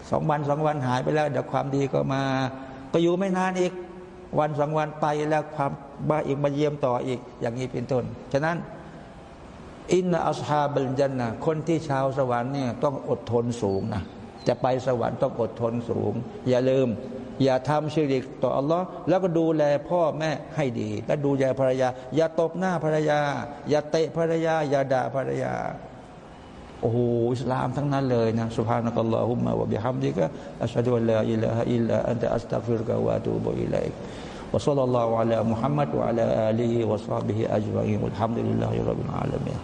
A: สองวันสองวันหายไปแล้วเดี๋ยวความดีก็มา ก็อยู่ไม่นานอีก วันสองวันไปแล้วความบ้าอีกมาเยี่ยมต่ออีก อย่างนี้เป็นต้นฉะนั้น إن أصحاب الجنة คนที่ชาวสวรรค์เนี่ยต้องอดทนสูงนะจะไปสวรรค์ต้องอดทนสูง อย่าลืม อย่าทำชิริกต่ออัลลอฮ์แล้วก็ดูแลพ่อแม่ให้ดี และดูแลภรรยา อย่าตบหน้าภรรยา อย่าเตะภรรยา อย่าด่าภรรยาโอ้โหอิสลามทั้งนั้นเลยนะ سبحانك اللهم وبحمدك أشهد أن لا إله إلا أنت أستغفرك وأتوب إليك وصلى الله على محمد وعلى آله وصحبه أجمعين والحمد لله رب العالمين.